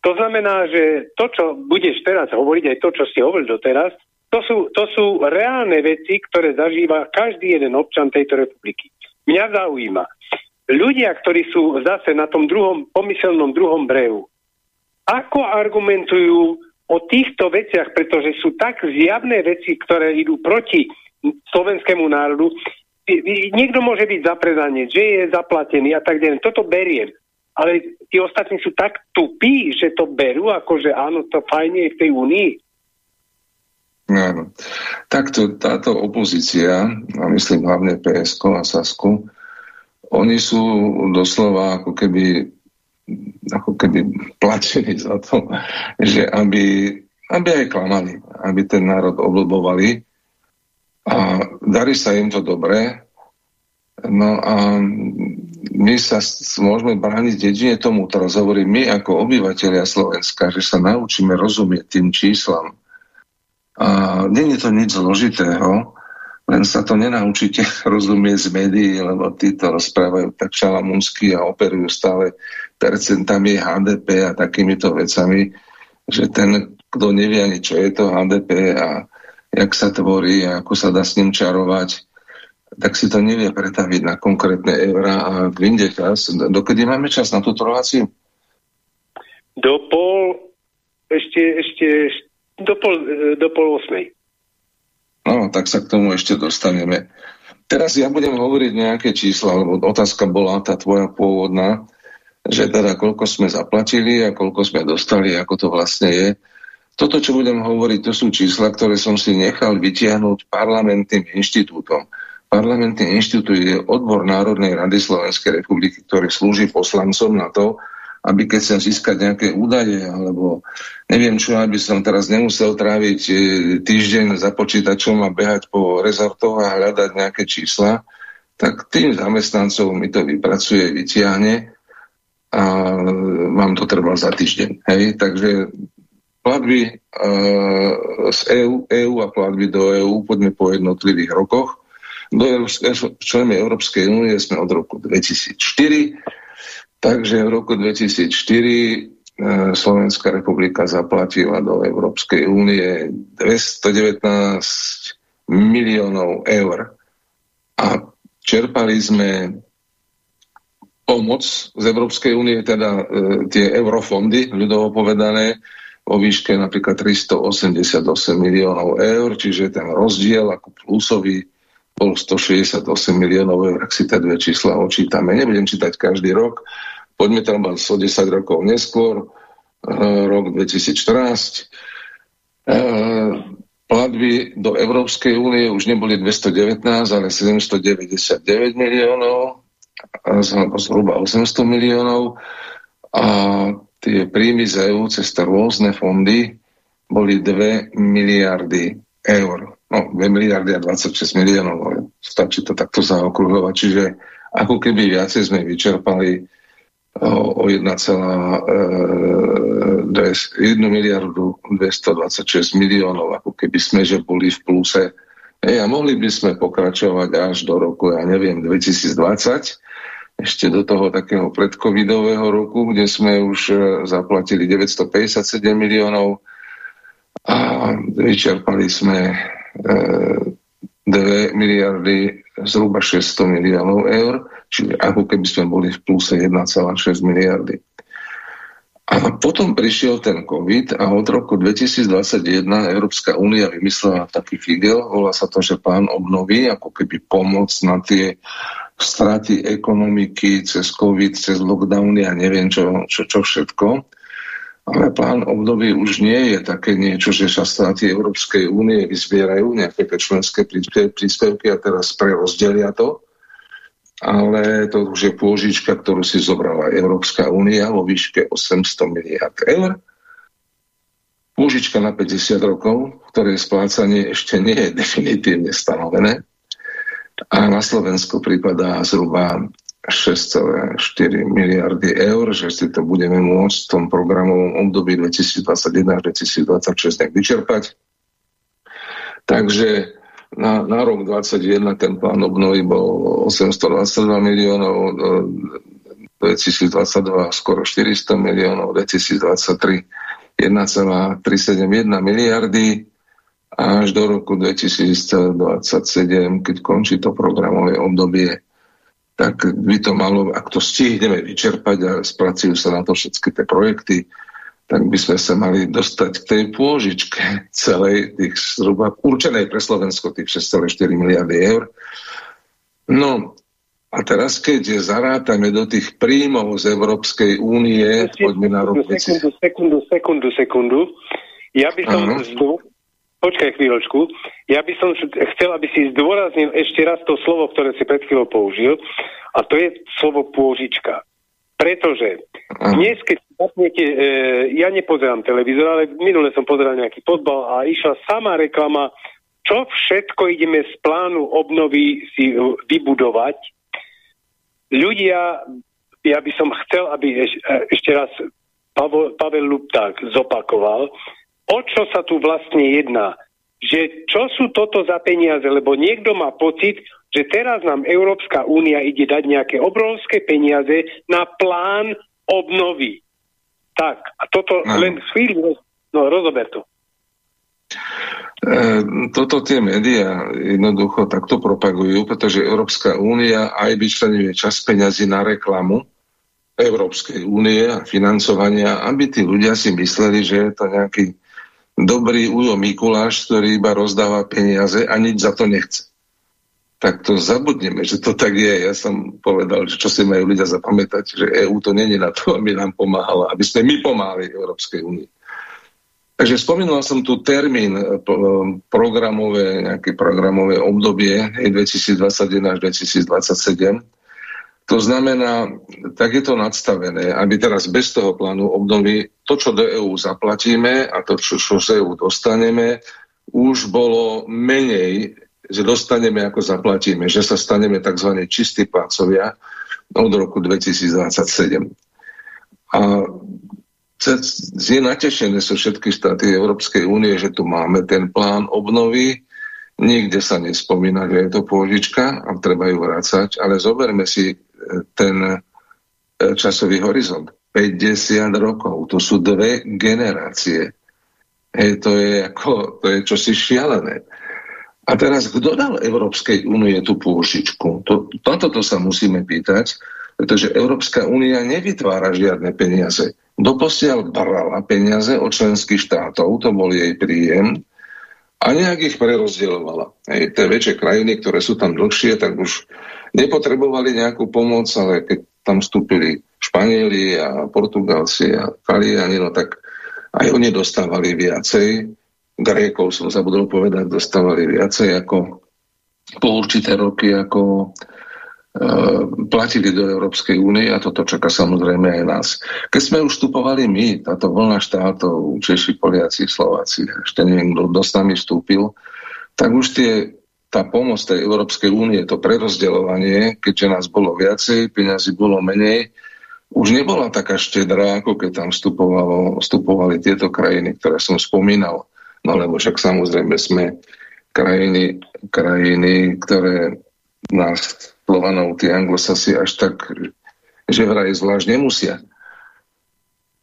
To znamená, že to, čo budeš teraz hovoriť, aj to, čo si hovoril doteraz, to sú, to sú reálne veci, ktoré zažíva každý jeden občan tejto republiky. Mňa zaujíma, ľudia, ktorí sú zase na tom druhom, pomyselnom druhom brehu, ako argumentujú o týchto veciach, pretože sú tak zjavné veci, ktoré idú proti slovenskému národu. Niekto môže byť zapredanie, že je zaplatený a tak ďalej. Toto beriem. Ale tí ostatní sú tak tupí, že to berú, ako že áno, to fajne je v tej únii. Áno. Takto táto opozícia, a myslím hlavne PSK a Sasku, oni sú doslova ako keby ako keby platili za to, že aby, aby aj klamali, aby ten národ oblbovali a darí sa im to dobre. No a my sa môžeme brániť jedine tomu, teraz hovorím my ako obyvateľia Slovenska, že sa naučíme rozumieť tým číslam. A nie je to nič zložitého, len sa to nenaučíte [laughs] rozumieť z médií, lebo títo rozprávajú tak šalamúnsky a operujú stále percentami HDP a takýmito vecami, že ten, kto nevie ani čo je to HDP a jak sa tvorí a ako sa dá s ním čarovať, tak si to nevie pretaviť na konkrétne eurá a vinde čas. Dokedy máme čas na túto reláciu? Do pol, ešte, ešte, do pol, do pol osmej. No, tak sa k tomu ešte dostaneme. Teraz ja budem hovoriť nejaké čísla, lebo otázka bola tá tvoja pôvodná, že teda koľko sme zaplatili a koľko sme dostali, ako to vlastne je. Toto, čo budem hovoriť, to sú čísla, ktoré som si nechal vytiahnuť parlamentným inštitútom. Parlamentný inštitút je odbor Národnej rady Slovenskej republiky, ktorý slúži poslancom na to, aby keď chcem získať nejaké údaje, alebo neviem čo, aby som teraz nemusel tráviť e, týždeň za počítačom a behať po rezortoch a hľadať nejaké čísla, tak tým zamestnancov mi to vypracuje, vytiahne a mám to trvalo za týždeň. Hej? Takže platby uh, z EU, EU a platby do EU, poďme po jednotlivých rokoch. Do členmi Európskej únie sme od roku 2004 Takže v roku 2004 e, Slovenská republika zaplatila do Európskej únie 219 miliónov eur a čerpali sme pomoc z Európskej únie, teda e, tie eurofondy, ľudovo povedané, o výške napríklad 388 miliónov eur, čiže ten rozdiel ako plusový bol 168 miliónov eur, ak si tie dve čísla očítame. Nebudem čítať každý rok, Poďme tam o 10 rokov neskôr, eh, rok 2014. Eh, platby do Európskej únie už neboli 219, ale 799 miliónov, zhruba 800 miliónov a tie príjmy z EU cez rôzne fondy boli 2 miliardy eur. No, 2 miliardy a 26 miliónov, stačí to takto zaokruhovať. Čiže ako keby viacej sme vyčerpali o 1, 1 e, miliardu 226 miliónov, ako keby sme, že boli v pluse. Ej, a mohli by sme pokračovať až do roku, ja neviem, 2020, ešte do toho takého predcovidového roku, kde sme už e, zaplatili 957 miliónov a vyčerpali sme e, 2 miliardy, zhruba 600 miliónov eur, čiže ako keby sme boli v pluse 1,6 miliardy. A potom prišiel ten COVID a od roku 2021 Európska únia vymyslela taký figel, volá sa to, že plán obnovy, ako keby pomoc na tie straty ekonomiky cez COVID, cez lockdowny a neviem čo, čo, čo všetko. Ale plán období už nie je také niečo, že sa státy Európskej únie vyzbierajú nejaké členské príspevky a teraz prerozdelia to, ale to už je pôžička, ktorú si zobrala Európska únia vo výške 800 miliard eur. Pôžička na 50 rokov, ktoré splácanie ešte nie je definitívne stanovené. A na Slovensku prípada zhruba 6,4 miliardy eur, že si to budeme môcť v tom programovom období 2021-2026 nejak vyčerpať. Takže na, na rok 2021 ten plán obnovy bol 822 miliónov, 2022 skoro 400 miliónov, 2023 1,371 miliardy až do roku 2027, keď končí to programové obdobie, tak by to malo, ak to stihneme vyčerpať a spracujú sa na to všetky tie projekty, tak by sme sa mali dostať k tej pôžičke celej tých zhruba určenej pre Slovensko tých 6,4 miliardy eur. No a teraz, keď zarátame do tých príjmov z Európskej únie, poďme na rok... Sekundu, sekundu, sekundu, sekundu. Ja by som... Počkaj chvíľočku. Ja by som chcel, aby si zdôraznil ešte raz to slovo, ktoré si pred chvíľou použil, a to je slovo pôžička. Pretože dnes, keď zapnete, e, ja nepozerám televízor, ale minule som pozeral nejaký fotbal a išla sama reklama, čo všetko ideme z plánu obnovy si vybudovať. Ľudia, ja by som chcel, aby eš, e, ešte raz Pavel, Pavel Lupták zopakoval, o čo sa tu vlastne jedná. Že čo sú toto za peniaze, lebo niekto má pocit, že teraz nám Európska únia ide dať nejaké obrovské peniaze na plán obnovy. Tak, a toto no. len chvíľu, no rozober to. E, toto tie médiá jednoducho takto propagujú, pretože Európska únia aj vyčlenuje čas peňazí na reklamu Európskej únie a financovania, aby tí ľudia si mysleli, že je to nejaký dobrý Ujo Mikuláš, ktorý iba rozdáva peniaze a nič za to nechce tak to zabudneme, že to tak je. Ja som povedal, že čo si majú ľudia zapamätať, že EÚ to není na to, aby nám pomáhala, aby sme my pomáhali Európskej únii. Takže spomínal som tu termín eh, eh, programové, nejaké programové obdobie 2021 až 2027. To znamená, tak je to nadstavené, aby teraz bez toho plánu obnovy to, čo do EÚ zaplatíme a to, čo, čo z EÚ dostaneme, už bolo menej že dostaneme ako zaplatíme, že sa staneme tzv. čistí plácovia od roku 2027. A je natešené sú všetky štáty Európskej únie, že tu máme ten plán obnovy. Nikde sa nespomína, že je to pôžička a treba ju vrácať, ale zoberme si ten e, časový horizont. 50 rokov, to sú dve generácie. Hej, to je ako, to je čosi šialené. A teraz, kto dal Európskej únie tú pôžičku? To, toto sa musíme pýtať, pretože Európska únia nevytvára žiadne peniaze. Doposiaľ brala peniaze od členských štátov, to bol jej príjem, a nejak ich prerozdielovala. Hej, tie väčšie krajiny, ktoré sú tam dlhšie, tak už nepotrebovali nejakú pomoc, ale keď tam vstúpili Španieli a Portugalci a Taliani, no tak aj oni dostávali viacej Grékov som zabudol povedať, dostávali viacej ako po určité roky, ako e, platili do Európskej únie a toto čaká samozrejme aj nás. Keď sme už vstupovali my, táto vlna štátov, Češi, Poliaci, Slováci, ešte neviem, kto s nami vstúpil, tak už tie, tá pomoc tej Európskej únie, to prerozdeľovanie, keďže nás bolo viacej, peniazy bolo menej, už nebola taká štedrá, ako keď tam vstupovali tieto krajiny, ktoré som spomínal. No lebo však samozrejme sme krajiny, krajiny ktoré nás Slovanov, tí anglosasi až tak, že vraj zvlášť nemusia.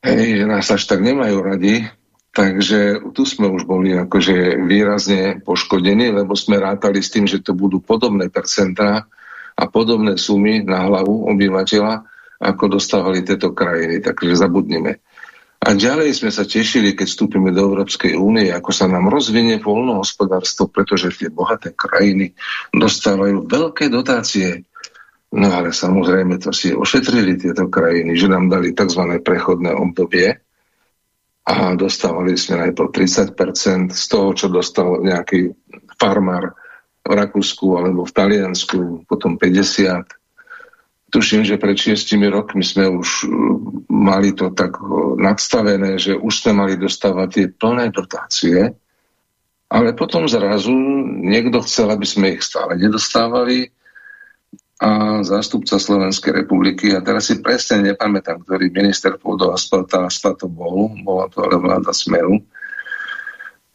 Hej, nás až tak nemajú radi, takže tu sme už boli akože výrazne poškodení, lebo sme rátali s tým, že to budú podobné percentá a podobné sumy na hlavu obyvateľa, ako dostávali tieto krajiny. Takže zabudneme. A ďalej sme sa tešili, keď vstúpime do Európskej únie, ako sa nám rozvinie voľnohospodárstvo, pretože tie bohaté krajiny dostávajú veľké dotácie. No ale samozrejme to si ošetrili tieto krajiny, že nám dali tzv. prechodné obdobie a dostávali sme aj po 30% z toho, čo dostal nejaký farmár v Rakúsku alebo v Taliansku, potom 50 Tuším, že pred šiestimi rokmi sme už uh, mali to tak uh, nadstavené, že už sme mali dostávať tie plné dotácie, ale potom zrazu niekto chcel, aby sme ich stále nedostávali a zástupca Slovenskej republiky, a teraz si presne nepamätám, ktorý minister pôdohospodárstva to bol, bola to ale vláda Smeru,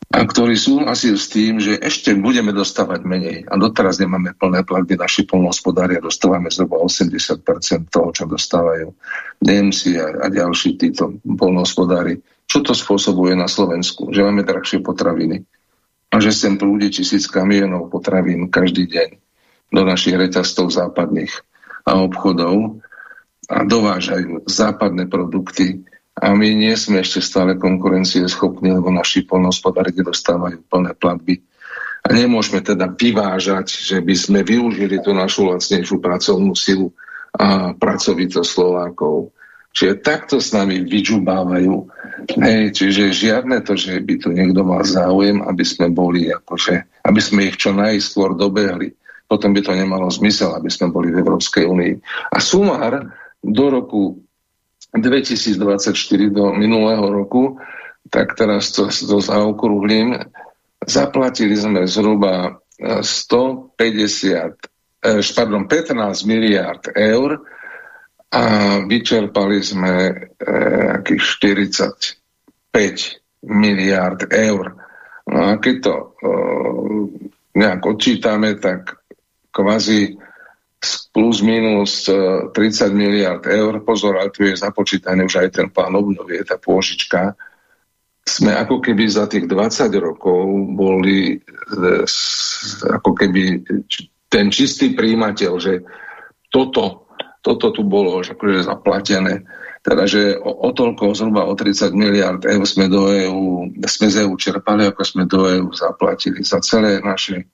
a ktorí súhlasil s tým, že ešte budeme dostávať menej. A doteraz nemáme plné platby, naši polnohospodári a dostávame zhruba 80% toho, čo dostávajú Nemci a, a ďalší títo polnohospodári. Čo to spôsobuje na Slovensku? Že máme drahšie potraviny a že sem prúdi tisíc kamionov potravín každý deň do našich reťazstov západných a obchodov a dovážajú západné produkty a my nie sme ešte stále konkurencie schopní, lebo naši polnohospodári dostávajú plné platby. A nemôžeme teda vyvážať, že by sme využili tú našu lacnejšiu pracovnú silu a pracovito Slovákov. Čiže takto s nami vyžubávajú. Hej, čiže žiadne to, že by tu niekto mal záujem, aby sme boli akože, aby sme ich čo najskôr dobehli. Potom by to nemalo zmysel, aby sme boli v Európskej únii. A sumár do roku 2024 do minulého roku, tak teraz to, to zaokrúhlim, zaplatili sme zhruba 150, eh, eh, pardon, 15 miliard eur a vyčerpali sme akých 45 miliard eur. No a keď to eh, nejak odčítame, tak kvázi plus minus 30 e, miliard eur, pozor, ale tu je započítaný už aj ten plán obnovie, tá pôžička, sme ako keby za tých 20 rokov boli e, ako keby ten čistý príjimateľ, že toto, toto tu bolo už akože zaplatené. Teda, že o, o toľko, zhruba o 30 miliard eur sme do EU, sme z EU čerpali, ako sme do EU zaplatili za celé naše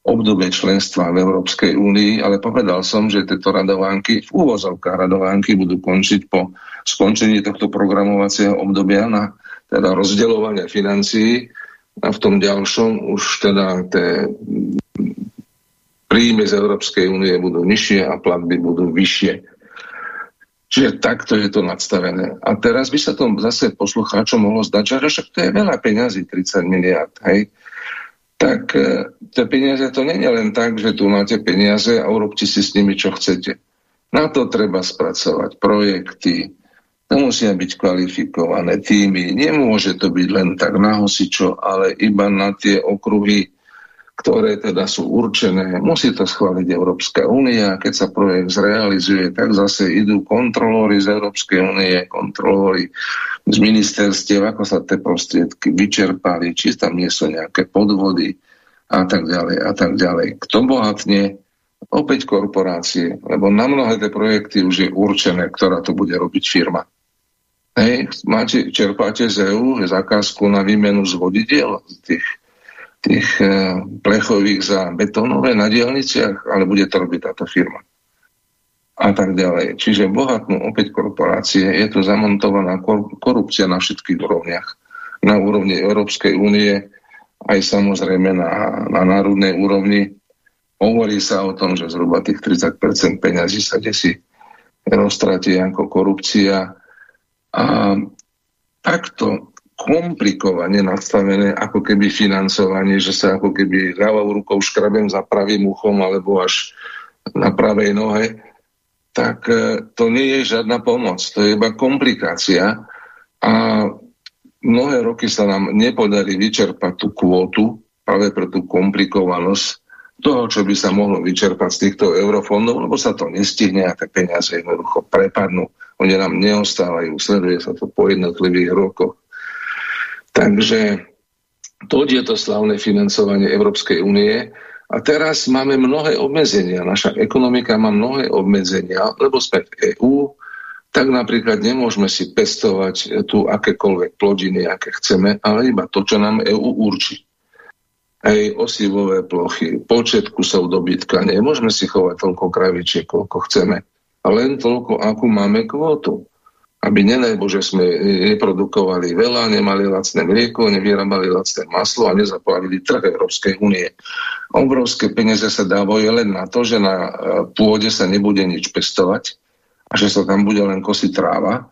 obdobie členstva v Európskej únii, ale povedal som, že tieto radovánky, v úvozovkách radovánky budú končiť po skončení tohto programovacieho obdobia na teda rozdeľovanie financií a v tom ďalšom už teda tie príjmy z Európskej únie budú nižšie a platby budú vyššie. Čiže takto je to nadstavené. A teraz by sa to zase poslucháčom mohlo zdať, že však to je veľa peňazí, 30 miliard. Hej? Tak e, tie peniaze to nie je len tak, že tu máte peniaze a urobte si s nimi, čo chcete. Na to treba spracovať projekty, to musia byť kvalifikované týmy. Nemôže to byť len tak na hosičo, ale iba na tie okruhy, ktoré teda sú určené. Musí to schváliť Európska únia. Keď sa projekt zrealizuje, tak zase idú kontrolóri z Európskej únie, kontrolóri z ministerstiev, ako sa tie prostriedky vyčerpali, či tam nie sú nejaké podvody a tak ďalej a tak ďalej. Kto bohatne? Opäť korporácie, lebo na mnohé tie projekty už je určené, ktorá to bude robiť firma. Hej, máte, čerpáte z EU zakázku na výmenu zvodidiel z tých tých e, plechových za betónové na dielniciach, ale bude to robiť táto firma. A tak ďalej. Čiže bohatnú opäť korporácie, je tu zamontovaná korupcia na všetkých úrovniach. Na úrovni Európskej únie, aj samozrejme na, na národnej úrovni. Hovorí sa o tom, že zhruba tých 30% peňazí sa desi roztratí ako korupcia. A takto komplikovane nastavené ako keby financovanie, že sa ako keby ľavou rukou škrabem za pravým uchom alebo až na pravej nohe, tak e, to nie je žiadna pomoc, to je iba komplikácia a mnohé roky sa nám nepodarí vyčerpať tú kvótu práve pre tú komplikovanosť toho, čo by sa mohlo vyčerpať z týchto eurofondov, lebo sa to nestihne a tie peniaze jednoducho prepadnú. Oni nám neostávajú, sleduje sa to po jednotlivých rokoch. Takže to je to slavné financovanie Európskej únie. A teraz máme mnohé obmedzenia. Naša ekonomika má mnohé obmedzenia, lebo sme v EÚ, tak napríklad nemôžeme si pestovať tu akékoľvek plodiny, aké chceme, ale iba to, čo nám EÚ určí. Aj osivové plochy, počet kusov dobytka, nemôžeme si chovať toľko kravičiek, koľko chceme, len toľko, akú máme kvótu aby nenaj Bože sme neprodukovali veľa, nemali lacné mlieko, nevyrábali lacné maslo a nezapálili trh Európskej únie. Obrovské peniaze sa dávajú len na to, že na e, pôde sa nebude nič pestovať a že sa tam bude len kosiť tráva,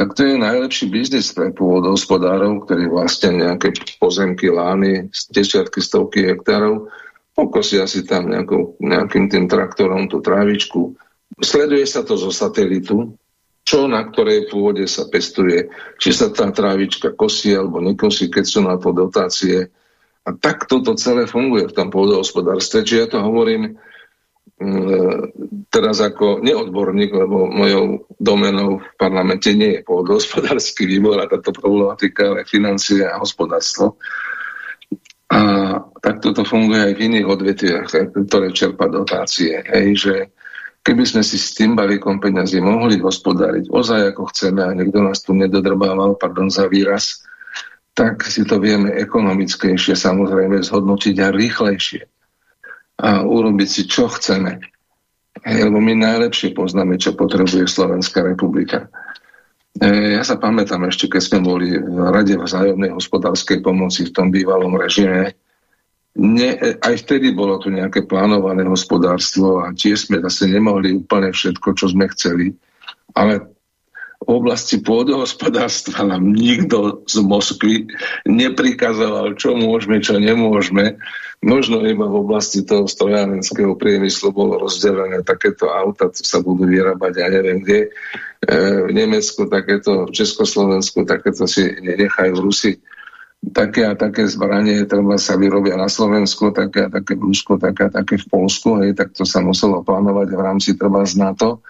tak to je najlepší biznis pre pôdohospodárov, ktorí vlastne nejaké pozemky, lány, desiatky, stovky hektárov, pokosia si tam nejakou, nejakým tým traktorom tú trávičku. Sleduje sa to zo satelitu, čo na ktorej pôde sa pestuje, či sa tá trávička kosí alebo nekosí, keď sú na to dotácie. A tak toto celé funguje v tom pôdohospodárstve. Čiže ja to hovorím teraz ako neodborník, lebo mojou domenou v parlamente nie je pôdohospodársky výbor a táto problematika, ale financie a hospodárstvo. A tak toto funguje aj v iných odvetviach, ktoré čerpa dotácie. Hej, že keby sme si s tým balíkom peňazí mohli hospodáriť ozaj ako chceme a niekto nás tu nedodrbával, pardon za výraz, tak si to vieme ekonomickejšie samozrejme zhodnotiť a rýchlejšie a urobiť si, čo chceme. Lebo my najlepšie poznáme, čo potrebuje Slovenská republika. E, ja sa pamätám ešte, keď sme boli v Rade vzájomnej hospodárskej pomoci v tom bývalom režime, ne, aj vtedy bolo tu nejaké plánované hospodárstvo a tiež sme zase nemohli úplne všetko, čo sme chceli. Ale v oblasti pôdohospodárstva nám nikto z Moskvy neprikazoval, čo môžeme, čo nemôžeme. Možno iba v oblasti toho strojárenského priemyslu bolo rozdelené takéto auta, sa budú vyrábať, ja neviem kde. E, v Nemecku takéto, v Československu takéto si nechajú Rusi. Také a také zbranie treba sa vyrobia na Slovensku, také a také v Rusku, také a také v Polsku, hej, tak to sa muselo plánovať v rámci treba z NATO.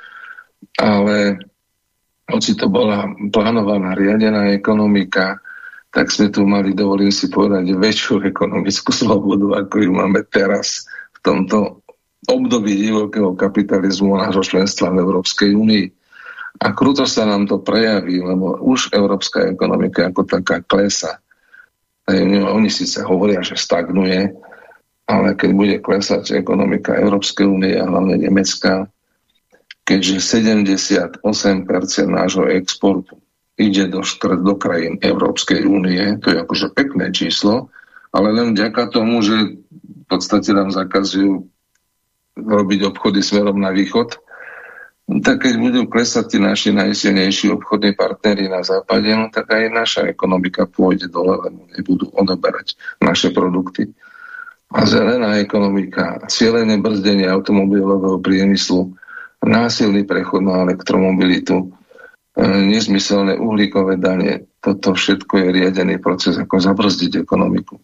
Ale hoci to bola plánovaná, riadená ekonomika, tak sme tu mali, dovolím si povedať, väčšiu ekonomickú slobodu, ako ju máme teraz v tomto období divokého kapitalizmu nášho členstva v Európskej únii. A kruto sa nám to prejaví, lebo už európska ekonomika ako taká klesa. Oni síce hovoria, že stagnuje, ale keď bude klesať ekonomika Európskej únie a hlavne Nemecka, keďže 78% nášho exportu ide do, do krajín Európskej únie, to je akože pekné číslo, ale len vďaka tomu, že v podstate nám zakazujú robiť obchody smerom na východ, tak keď budú klesať tí naši najsilnejší obchodní partnery na západe, no tak aj naša ekonomika pôjde dole, lebo nebudú odoberať naše produkty. A zelená ekonomika, cieľené brzdenie automobilového priemyslu, násilný prechod na elektromobilitu, e, nezmyselné uhlíkové dane, toto všetko je riadený proces, ako zabrzdiť ekonomiku.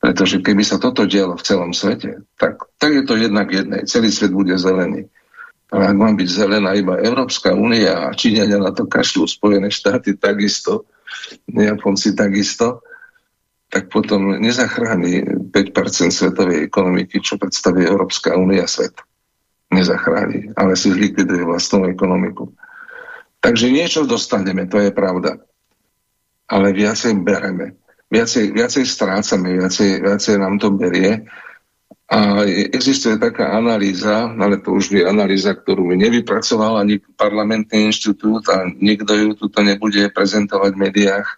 Pretože keby sa toto dialo v celom svete, tak, tak je to jednak jednej. Celý svet bude zelený. Ale ak má byť zelená iba Európska únia a Číňania na to kašľú, Spojené štáty takisto, Japonci takisto, tak potom nezachráni 5% svetovej ekonomiky, čo predstavuje Európska únia svet nezachráni, ale si zlikviduje vlastnú ekonomiku. Takže niečo dostaneme, to je pravda. Ale viacej bereme. Viacej, viacej strácame, viacej, viacej nám to berie. A existuje taká analýza, ale to už je analýza, ktorú nevypracoval ani parlamentný inštitút a nikto ju tuto nebude prezentovať v médiách,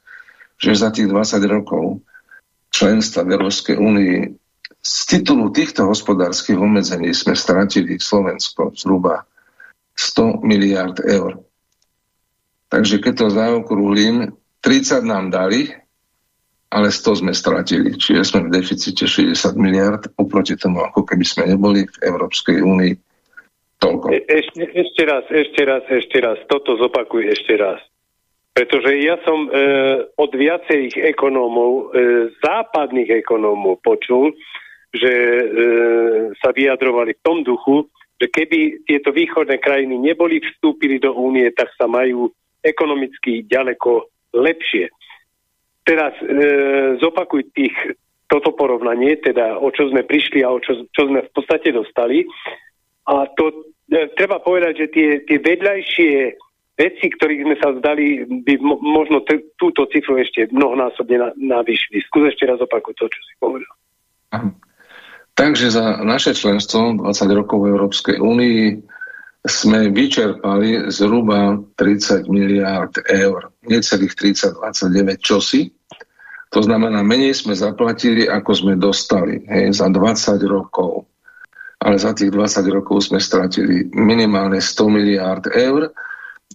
že za tých 20 rokov členstva v Európskej únii z titulu týchto hospodárskych obmedzení sme stratili Slovensko zhruba 100 miliard eur. Takže keď to zaokrúhlim, 30 nám dali, ale 100 sme stratili. Čiže sme v deficite 60 miliard oproti tomu, ako keby sme neboli v Európskej únii. Toľko. E, ešte, ešte raz, ešte raz, ešte raz. Toto zopakuj ešte raz. Pretože ja som e, od viacerých ekonómov, e, západných ekonómov počul, že e, sa vyjadrovali v tom duchu, že keby tieto východné krajiny neboli vstúpili do únie, tak sa majú ekonomicky ďaleko lepšie. Teraz e, zopakuj tých, toto porovnanie, teda o čo sme prišli a o čo, čo sme v podstate dostali. A to e, treba povedať, že tie, tie vedľajšie veci, ktorých sme sa zdali, by mo, možno t- túto cifru ešte mnohonásobne na, navýšili. Skús ešte raz opakuj to, čo si povedal. Takže za naše členstvo 20 rokov v Európskej únii sme vyčerpali zhruba 30 miliárd eur. Necelých 30, 29 čosi. To znamená, menej sme zaplatili, ako sme dostali hej, za 20 rokov. Ale za tých 20 rokov sme stratili minimálne 100 miliárd eur.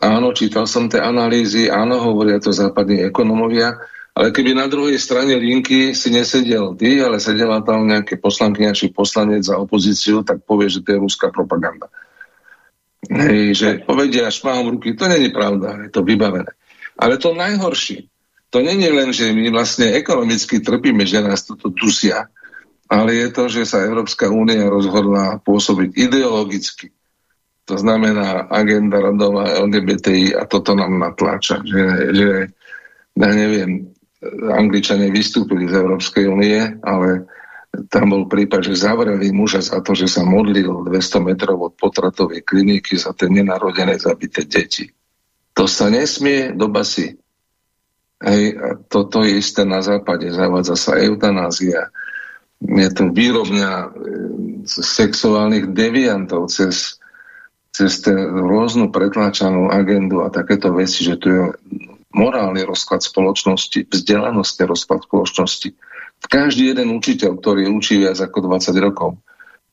Áno, čítal som tie analýzy, áno, hovoria to západní ekonomovia, ale keby na druhej strane linky si nesedel ty, ale sedela tam nejaké poslankyňa či poslanec za opozíciu, tak povie, že to je ruská propaganda. Hej, že povedia šmahom ruky, to není pravda, je to vybavené. Ale to najhoršie, to není len, že my vlastne ekonomicky trpíme, že nás toto dusia, ale je to, že sa Európska únia rozhodla pôsobiť ideologicky. To znamená agenda rodová LGBTI a toto nám natláča, že, že ja neviem, Angličania vystúpili z Európskej únie, ale tam bol prípad, že zavreli muža za to, že sa modlil 200 metrov od potratovej kliniky za tie nenarodené zabité deti. To sa nesmie do basy. Hej, a toto je isté na západe. Zavádza sa eutanázia. Je to výrobňa e, sexuálnych deviantov cez, cez rôznu pretláčanú agendu a takéto veci, že tu je morálny rozklad spoločnosti, vzdelanosť rozklad spoločnosti. Každý jeden učiteľ, ktorý učí viac ako 20 rokov,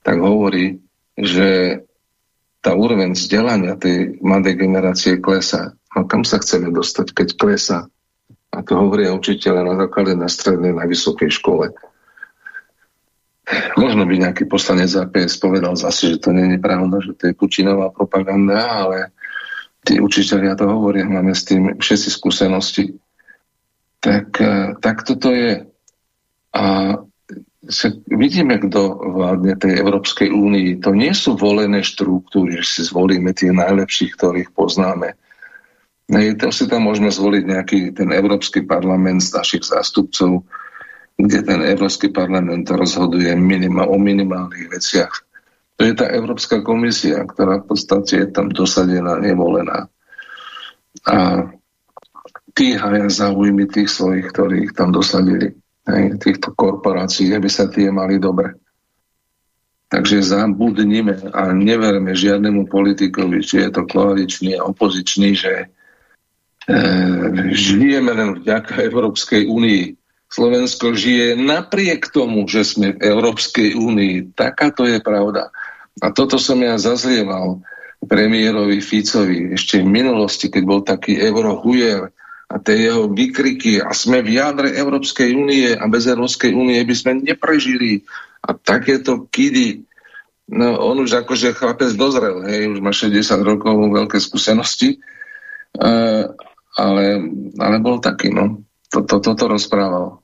tak hovorí, že tá úroveň vzdelania tej mladej generácie klesá. No kam sa chceme dostať, keď klesá? A to hovoria učiteľe na základe, na strednej, na vysokej škole. Možno by nejaký poslanec APS povedal zase, že to nie je pravda, že to je Pučinová propaganda, ale tí učiteľia to hovoria, máme s tým všetci skúsenosti. Tak, eh, tak toto je. A vidíme, kto vládne tej Európskej únii. To nie sú volené štruktúry, že si zvolíme tých najlepších, ktorých poznáme. Nej, to si tam môžeme zvoliť nejaký ten Európsky parlament z našich zástupcov, kde ten Európsky parlament rozhoduje minima, o minimálnych veciach to je tá Európska komisia, ktorá v podstate je tam dosadená, nevolená. A tí haja záujmy tých svojich, ktorých tam dosadili, aj, týchto korporácií, aby sa tie mali dobre. Takže zabudnime a neverme žiadnemu politikovi, či je to koaličný a opozičný, že žijeme len vďaka Európskej únii. Slovensko žije napriek tomu, že sme v Európskej únii. Takáto je pravda. A toto som ja zazlieval premiérovi Ficovi ešte v minulosti, keď bol taký eurohujer a tie jeho vykriky a sme v jadre Európskej únie a bez Európskej únie by sme neprežili a takéto kidy no on už akože chlapec dozrel, hej, už má 60 rokov, veľké skúsenosti uh, ale, ale bol taký, no toto to, to, to rozprával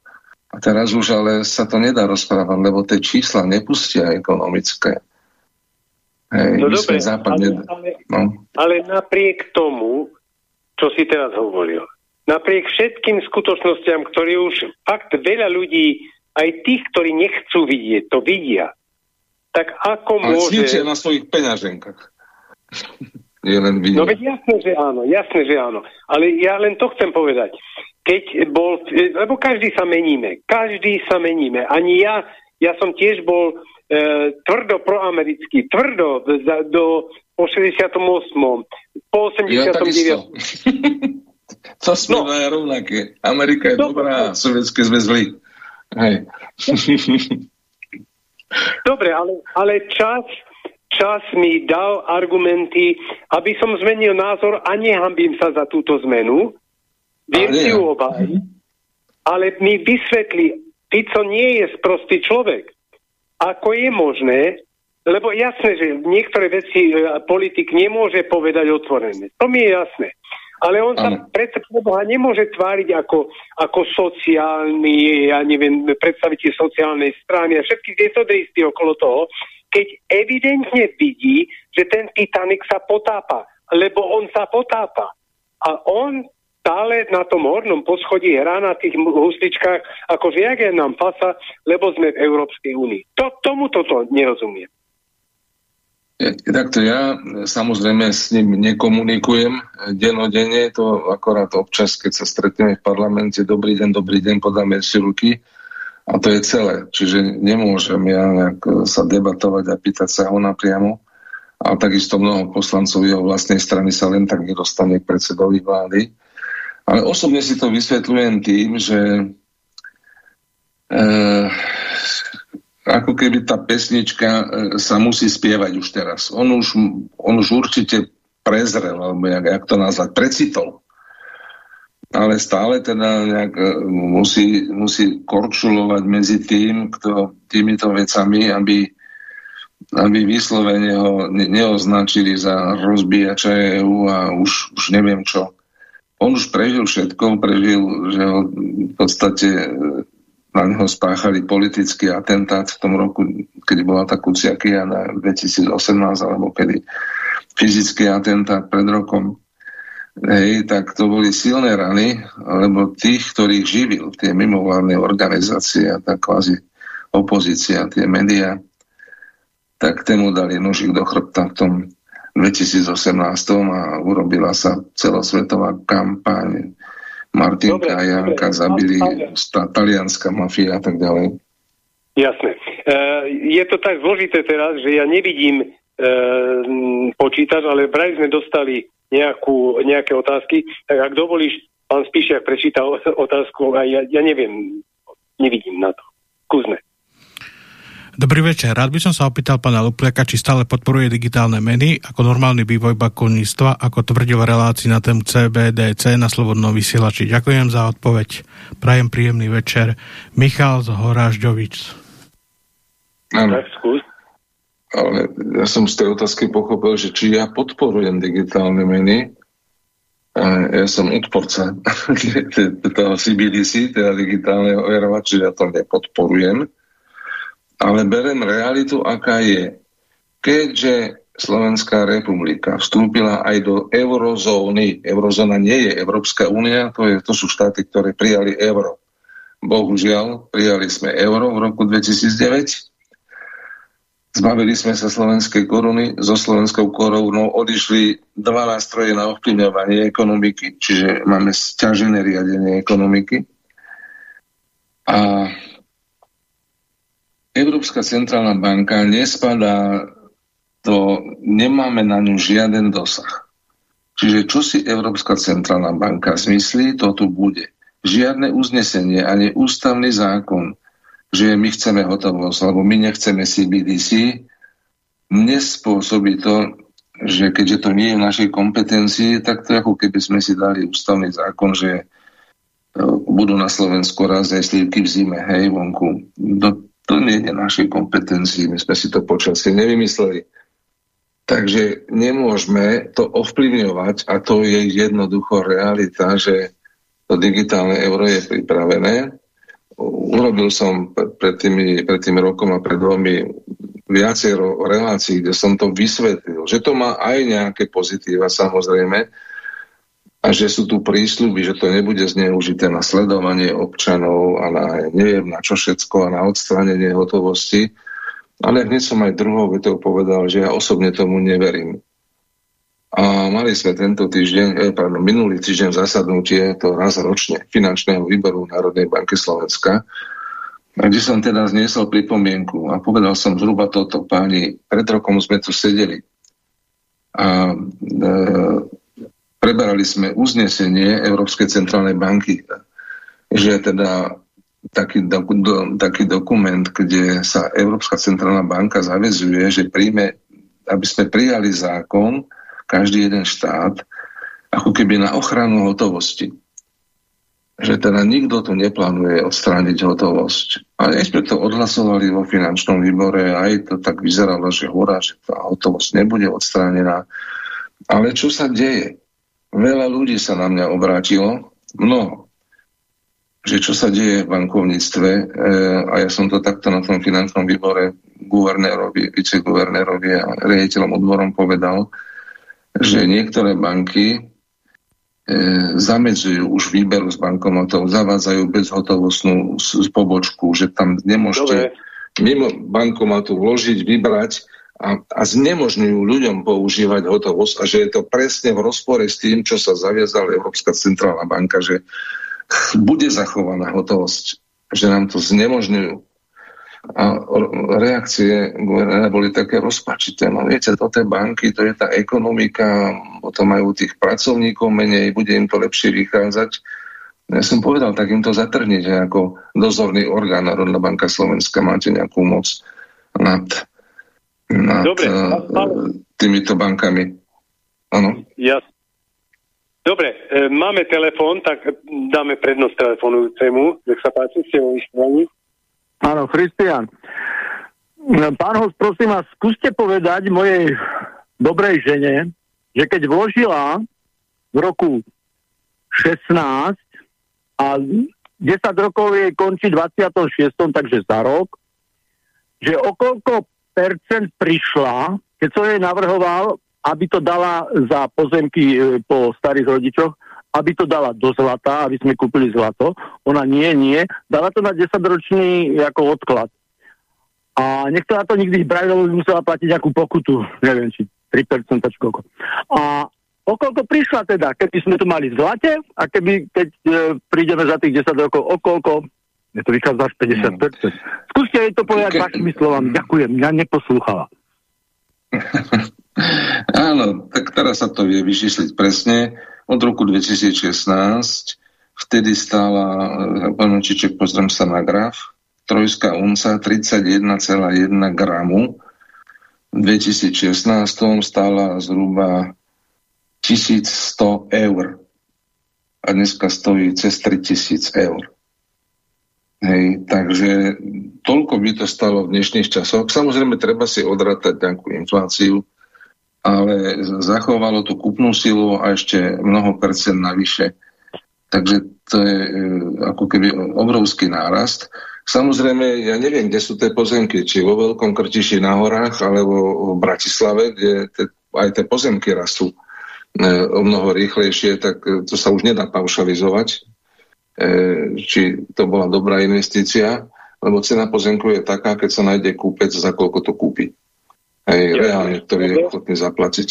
a teraz už ale sa to nedá rozprávať, lebo tie čísla nepustia ekonomické Hej, no dobre, západne... ale, ale, no. ale napriek tomu, čo si teraz hovoril, napriek všetkým skutočnostiam, ktoré už fakt veľa ľudí, aj tých, ktorí nechcú vidieť, to vidia, tak ako ale môže... Na svojich peňaženkách. Je len No veď jasné, že áno, jasné, že áno. Ale ja len to chcem povedať. Keď bol, lebo každý sa meníme, každý sa meníme. Ani ja, ja som tiež bol e, tvrdo proamerický, tvrdo za, do, po 68. Po 89. Ja, to [laughs] sme no. rovnaké. Amerika je no. dobrá, sovietské sme zlí. Hej. [laughs] [laughs] Dobre, ale, ale čas, čas mi dal argumenty, aby som zmenil názor a nehambím sa za túto zmenu. Viem si ju obaj. Ale mi vysvetli, Fico nie je sprostý človek. Ako je možné, lebo jasné, že niektoré veci e, politik nemôže povedať otvorené. To mi je jasné. Ale on sa predsa Boha nemôže tváriť ako, ako sociálny, ja neviem, predstaviteľ sociálnej strany a všetky tieto dejsty okolo toho, keď evidentne vidí, že ten Titanic sa potápa, lebo on sa potápa. A on stále na tom hornom poschodí hrá na tých husličkách, ako je nám pasa, lebo sme v Európskej únii. To, tomu toto nerozumiem. Takto ja samozrejme s ním nekomunikujem denodene, to akorát občas, keď sa stretneme v parlamente, dobrý deň, dobrý deň, podáme si ruky a to je celé. Čiže nemôžem ja sa debatovať a pýtať sa ho napriamo, ale takisto mnoho poslancov jeho vlastnej strany sa len tak nedostane k predsedovi vlády. Ale osobne si to vysvetľujem tým, že e, ako keby tá pesnička e, sa musí spievať už teraz. On už, on už určite prezrel, alebo jak, jak to nazvať, precitol. Ale stále teda nejak e, musí, musí korčulovať medzi tým, kto týmito vecami, aby aby vyslovene ho neoznačili za rozbíjača EU a už, už neviem čo. On už prežil všetko, prežil, že ho v podstate na neho spáchali politický atentát v tom roku, kedy bola tá Kuciakia na 2018, alebo kedy fyzický atentát pred rokom. Hej, tak to boli silné rany, lebo tých, ktorých živil, tie mimovládne organizácie a tá kvázi opozícia, tie médiá, tak tému dali nožík do chrbta v tom 2018 a urobila sa celosvetová kampaň. Martinka a Janka zabili tá talianská mafia a tak ďalej. Jasné. E, je to tak zložité teraz, že ja nevidím e, počítač, ale vraj sme dostali nejakú, nejaké otázky. Tak ak dovolíš, pán Spíšiak prečíta [laughs] otázku a ja, ja neviem, nevidím na to. Kúzme. Dobrý večer. Rád by som sa opýtal pána Lupliaka, či stále podporuje digitálne meny ako normálny vývoj bankovníctva, ako tvrdil v relácii na tému CBDC na Slobodnom vysielači. Ďakujem za odpoveď. Prajem príjemný večer. Michal z Horážďovič. Ale ja som z tej otázky pochopil, že či ja podporujem digitálne meny, ja som odporca [laughs] toho CBDC, teda digitálneho overovača, ja to nepodporujem ale berem realitu, aká je. Keďže Slovenská republika vstúpila aj do eurozóny, eurozóna nie je Európska únia, to, je, to sú štáty, ktoré prijali euro. Bohužiaľ, prijali sme euro v roku 2009, Zbavili sme sa slovenskej koruny, so slovenskou korunou odišli dva nástroje na ovplyvňovanie ekonomiky, čiže máme stiažené riadenie ekonomiky. A Európska centrálna banka nespadá to, nemáme na ňu žiaden dosah. Čiže čo si Európska centrálna banka zmyslí, to tu bude. Žiadne uznesenie ani ústavný zákon, že my chceme hotovosť, alebo my nechceme CBDC, nespôsobí to, že keďže to nie je v našej kompetencii, tak to ako keby sme si dali ústavný zákon, že e, budú na Slovensku raz aj slívky v zime, hej, vonku. Do, to nie je našej kompetencii, my sme si to počasie nevymysleli. Takže nemôžeme to ovplyvňovať a to je jednoducho realita, že to digitálne euro je pripravené. Urobil som pred, tými, pred tým rokom a pred dvomi viacero relácií, kde som to vysvetlil, že to má aj nejaké pozitíva samozrejme, a že sú tu prísľuby, že to nebude zneužité na sledovanie občanov a na neviem na čo všetko a na odstránenie hotovosti. Ale hneď som aj druhou vetou povedal, že ja osobne tomu neverím. A mali sme tento týždeň, eh, pardon, minulý týždeň zasadnutie, to raz ročne, finančného výboru Národnej banky Slovenska, kde som teda zniesol pripomienku a povedal som zhruba toto, páni, pred rokom sme tu sedeli a e, preberali sme uznesenie Európskej centrálnej banky, že teda taký, do, do, taký dokument, kde sa Európska centrálna banka zavezuje, že príjme, aby sme prijali zákon, každý jeden štát, ako keby na ochranu hotovosti. Že teda nikto tu neplánuje odstrániť hotovosť. A sme to odhlasovali vo finančnom výbore, aj to tak vyzeralo, že hora, že tá hotovosť nebude odstránená. Ale čo sa deje? Veľa ľudí sa na mňa obrátilo, mnoho, že čo sa deje v bankovníctve e, a ja som to takto na tom finančnom výbore guvernérovi, viceguvernérovi a riaditeľom odborom povedal, že niektoré banky e, zamedzujú už výberu z bankomatov, zavádzajú bezhotovostnú pobočku, že tam nemôžete Dobre. mimo bankomatu vložiť, vybrať a, a znemožňujú ľuďom používať hotovosť a že je to presne v rozpore s tým, čo sa zaviazala Európska centrálna banka, že bude zachovaná hotovosť, že nám to znemožňujú. A reakcie boli také rozpačité. No viete, to tie banky, to je tá ekonomika, potom majú tých pracovníkov menej, bude im to lepšie vychádzať. Ja som povedal, tak im to zatrhnite ako dozorný orgán Národná banka Slovenska, máte nejakú moc nad nad Dobre, uh, týmito bankami. Áno. Ja. Dobre, e, máme telefón, tak dáme prednosť telefonujúcemu. Nech sa páči, ste vo vyšťovaní. Áno, Christian. pán host, prosím vás, skúste povedať mojej dobrej žene, že keď vložila v roku 16 a 10 rokov jej končí 26, takže za rok, že o koľko percent prišla, keď som jej navrhoval, aby to dala za pozemky e, po starých rodičoch, aby to dala do zlata, aby sme kúpili zlato. Ona nie, nie. Dala to na 10-ročný ako odklad. A nechcela to nikdy brať, lebo musela platiť nejakú pokutu, neviem, či 3% či koľko. A okoľko prišla teda, keby sme to mali v zlate a keby, keď e, prídeme za tých 10 rokov, okoľko, je to vychádza až 50%. Mm. Skúste jej to povedať Ke... vašimi slovami. Ďakujem, ja neposlúchala. [laughs] Áno, tak teraz sa to vie vyčísliť presne. Od roku 2016 vtedy stála, e, pán Čiček, pozriem sa na graf, trojská unca 31,1 gramu. V 2016 stála zhruba 1100 eur. A dneska stojí cez 3000 eur. Hej, takže toľko by to stalo v dnešných časoch. Samozrejme, treba si odratať nejakú infláciu, ale zachovalo tú kúpnu silu a ešte mnoho percent navyše. Takže to je e, ako keby obrovský nárast. Samozrejme, ja neviem, kde sú tie pozemky, či vo Veľkom Krtiši na horách, alebo v Bratislave, kde te, aj tie pozemky rastú e, o mnoho rýchlejšie, tak e, to sa už nedá paušalizovať, či to bola dobrá investícia, lebo cena pozemku je taká, keď sa nájde kúpec, za koľko to kúpi. Aj reálne, ktorý je ochotný zaplatiť.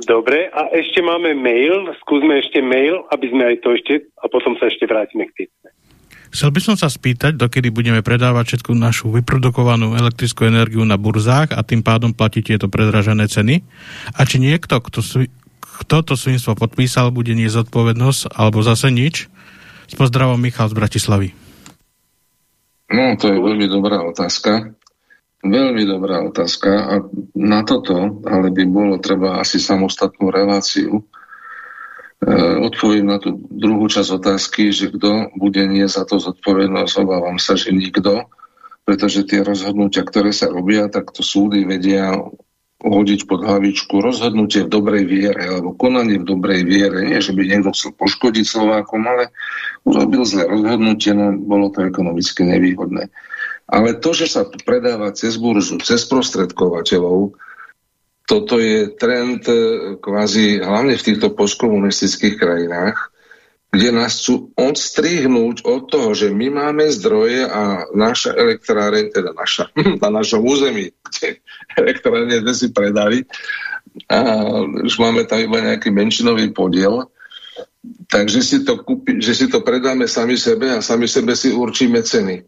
Dobre, a ešte máme mail, skúsme ešte mail, aby sme aj to ešte, a potom sa ešte vrátime k tým. Chcel by som sa spýtať, dokedy budeme predávať všetku našu vyprodukovanú elektrickú energiu na burzách a tým pádom platiť tieto predražené ceny. A či niekto, kto, kto to svinstvo podpísal, bude nie zodpovednosť alebo zase nič. S pozdravom Michal z Bratislavy. No, to je veľmi dobrá otázka. Veľmi dobrá otázka a na toto ale by bolo treba asi samostatnú reláciu, Eh, odpoviem na tú druhú časť otázky, že kto bude nie za to zodpovednosť, obávam sa, že nikto, pretože tie rozhodnutia, ktoré sa robia, tak to súdy vedia hodiť pod hlavičku rozhodnutie v dobrej viere, alebo konanie v dobrej viere. Nie, že by niekto chcel poškodiť Slovákom, ale urobil zlé rozhodnutie, no bolo to ekonomicky nevýhodné. Ale to, že sa predáva cez burzu, cez prostredkovateľov, toto je trend e, kvázi hlavne v týchto postkomunistických krajinách, kde nás chcú odstrihnúť od toho, že my máme zdroje a naša elektráreň, teda naša, [laughs] na našom území, kde elektrárne sme si predali, a už máme tam iba nejaký menšinový podiel, takže si to, kúpi, že si to predáme sami sebe a sami sebe si určíme ceny.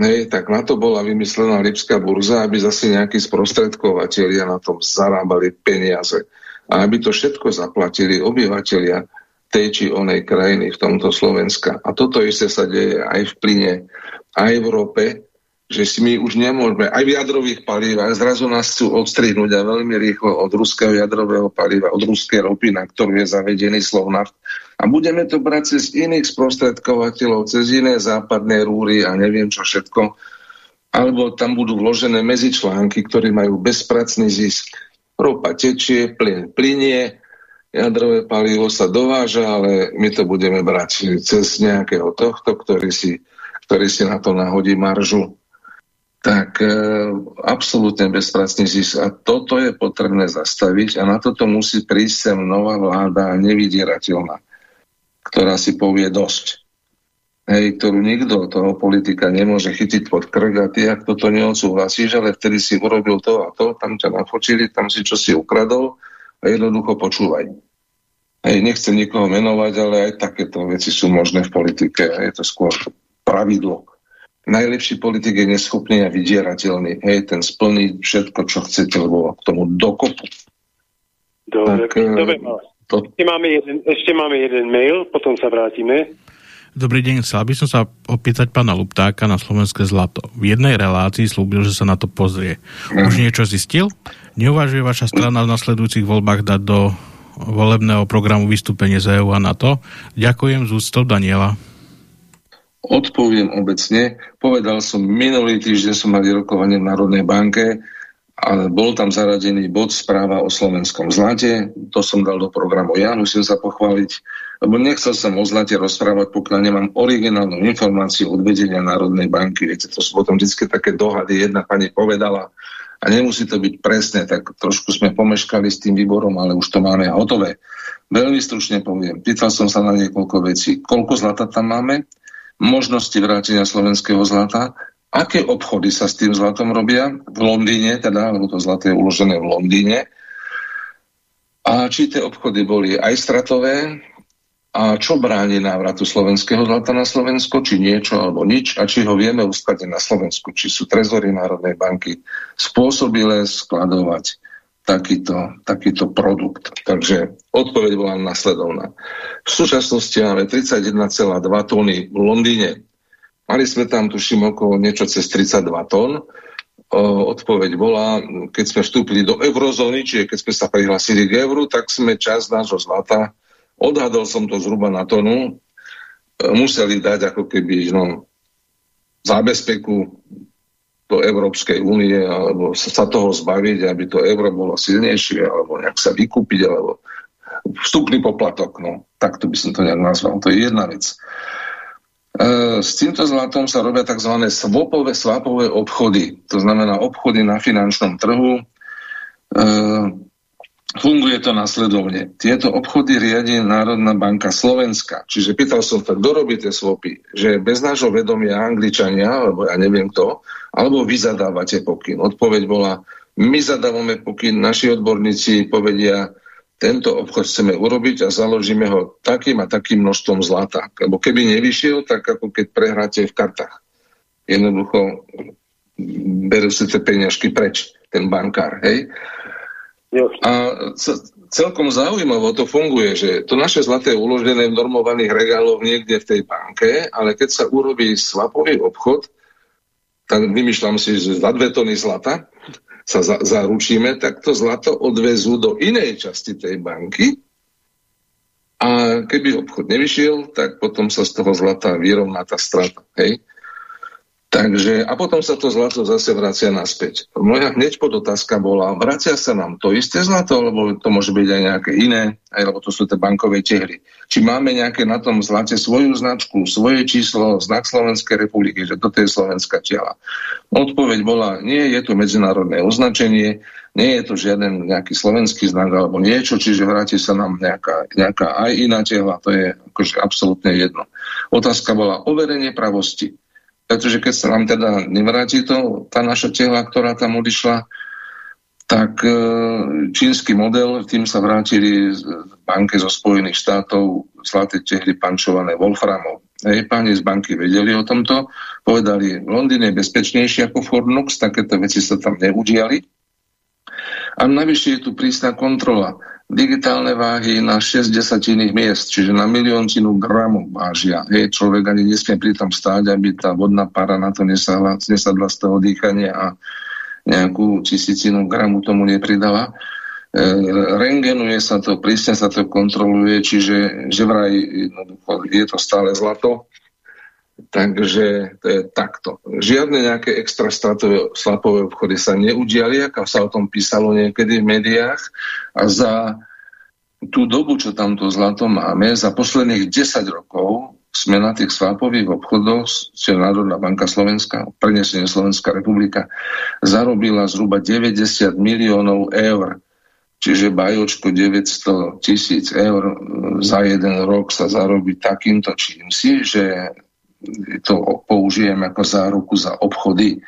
Hej, tak na to bola vymyslená Lipská burza, aby zase nejakí sprostredkovateľia na tom zarábali peniaze. A aby to všetko zaplatili obyvateľia tej či onej krajiny v tomto Slovenska. A toto isté sa deje aj v plyne, aj v rope, že si my už nemôžeme, aj v jadrových palivách, zrazu nás chcú odstrihnúť a veľmi rýchlo od ruského jadrového paliva, od ruskej ropy, na ktorú je zavedený Slovnaft. A budeme to brať cez iných sprostredkovateľov, cez iné západné rúry a neviem čo všetko. Alebo tam budú vložené medzičlánky, ktorí majú bezpracný zisk. Ropa tečie, plyn plinie, jadrové palivo sa dováža, ale my to budeme brať cez nejakého tohto, ktorý si, ktorý si na to nahodí maržu tak e, absolútne bezpracný zisk. A toto je potrebné zastaviť a na toto musí prísť sem nová vláda nevydierateľná, ktorá si povie dosť. Hej, ktorú nikto toho politika nemôže chytiť pod krk a ty, ak toto neodsúhlasíš, ale vtedy si urobil to a to, tam ťa nafočili, tam si čo si ukradol a jednoducho počúvaj. Hej, nechcem nikoho menovať, ale aj takéto veci sú možné v politike. Je to skôr pravidlo najlepší politik je neschopný a vydierateľný. Hej, ten splní všetko, čo chcete, lebo k tomu dokopu. Dobre, tak, eh, dobre. To... Ešte, máme jeden, ešte máme jeden mail, potom sa vrátime. Dobrý deň, chcel by som sa opýtať pána Luptáka na Slovenské zlato. V jednej relácii slúbil, že sa na to pozrie. Už mm. niečo zistil? Neuvažuje vaša strana v nasledujúcich voľbách dať do volebného programu vystúpenie z EU a NATO? Ďakujem z úctou Daniela. Odpoviem obecne. Povedal som, minulý týždeň som mali rokovanie v Národnej banke a bol tam zaradený bod správa o slovenskom zlate. To som dal do programu. Ja musím sa pochváliť, lebo nechcel som o zlate rozprávať, pokiaľ nemám originálnu informáciu od vedenia Národnej banky. Viete, to sú potom vždy také dohady. Jedna pani povedala, a nemusí to byť presné, tak trošku sme pomeškali s tým výborom, ale už to máme hotové. Veľmi stručne poviem, pýtal som sa na niekoľko vecí. Koľko zlata tam máme? Možnosti vrátenia slovenského zlata? Aké obchody sa s tým zlatom robia? V Londýne teda, lebo to zlato je uložené v Londýne. A či tie obchody boli aj stratové, a čo bráni návratu slovenského zlata na Slovensko, či niečo alebo nič, a či ho vieme uskladniť na Slovensku, či sú trezory Národnej banky spôsobilé skladovať takýto, takýto produkt. Takže odpoveď bola nasledovná. V súčasnosti máme 31,2 tóny v Londýne. Mali sme tam, tuším, okolo niečo cez 32 tón. odpoveď bola, keď sme vstúpili do eurozóny, čiže keď sme sa prihlásili k euru, tak sme čas nášho zlata Odhadol som to zhruba na tonu. E, museli dať ako keby no, zábezpeku do Európskej únie alebo sa toho zbaviť, aby to euro bolo silnejšie alebo nejak sa vykúpiť alebo vstupný poplatok. No, takto by som to nejak nazval. To je jedna vec. E, s týmto zlatom sa robia tzv. swapové, swapové obchody. To znamená obchody na finančnom trhu. E, Funguje to nasledovne. Tieto obchody riadi Národná banka Slovenska. Čiže pýtal som sa, kto robí tie svopy? Že bez nášho vedomia Angličania, alebo ja neviem kto, alebo vy zadávate pokyn. Odpoveď bola, my zadávame pokyn, naši odborníci povedia, tento obchod chceme urobiť a založíme ho takým a takým množstvom zlata. Lebo keby nevyšiel, tak ako keď prehráte v kartách. Jednoducho berú si tie peniažky preč, ten bankár. Hej? A celkom zaujímavo to funguje, že to naše zlaté je uložené v normovaných regáloch niekde v tej banke, ale keď sa urobí swapový obchod, tak vymýšľam si, že za dve tony zlata sa za, zaručíme, tak to zlato odvezú do inej časti tej banky a keby obchod nevyšiel, tak potom sa z toho zlata vyrovná tá strata. Hej? Takže, a potom sa to zlato zase vracia naspäť. Moja hneď podotázka bola, vracia sa nám to isté zlato, alebo to môže byť aj nejaké iné, aj lebo to sú tie bankové tehly. Či máme nejaké na tom zlate svoju značku, svoje číslo, znak Slovenskej republiky, že toto je slovenská tela. Odpoveď bola, nie, je to medzinárodné označenie, nie je to žiaden nejaký slovenský znak alebo niečo, čiže vráti sa nám nejaká, nejaká aj iná tela, to je akože absolútne jedno. Otázka bola overenie pravosti pretože keď sa nám teda nevráti to, tá naša tela, ktorá tam odišla, tak e, čínsky model, tým sa vrátili z banke zo Spojených štátov zlaté tehly pančované Wolframov. Hej, páni z banky vedeli o tomto, povedali, Londýn je bezpečnejší ako Fornux, takéto veci sa tam neudiali. A navyše je tu prísna kontrola digitálne váhy na 6 desatinných miest, čiže na miliontinu gramu vážia. Hej, človek ani nesmie pri tom stáť, aby tá vodná para na to nesadla, nesadla z toho dýchania a nejakú tisícinu gramu tomu nepridala. E, rengenuje sa to, prísne sa to kontroluje, čiže že vraj je to stále zlato, Takže to je takto. Žiadne nejaké extra slapové obchody sa neudiali, ako sa o tom písalo niekedy v médiách. A za tú dobu, čo tamto zlato máme, za posledných 10 rokov sme na tých svápových obchodoch, čo Národná banka Slovenska, prenesenie Slovenská republika, zarobila zhruba 90 miliónov eur. Čiže bajočko 900 tisíc eur za jeden rok sa zarobí takýmto čím si, že to použijem ako záruku za obchody.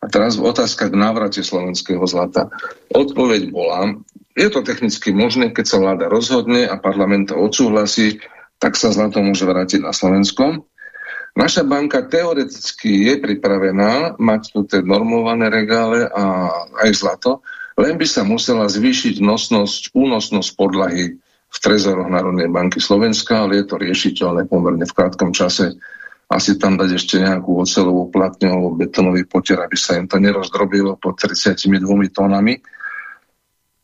A teraz otázka k návrate slovenského zlata. Odpoveď bola, je to technicky možné, keď sa vláda rozhodne a parlament to odsúhlasí, tak sa zlato môže vrátiť na Slovensko. Naša banka teoreticky je pripravená mať tu tie normované regále a aj zlato, len by sa musela zvýšiť nosnosť, únosnosť podlahy v trezoroch Národnej banky Slovenska, ale je to riešiteľné pomerne v krátkom čase asi tam dať ešte nejakú ocelovú platňu alebo betonový potier, aby sa im to nerozdrobilo pod 32 tónami.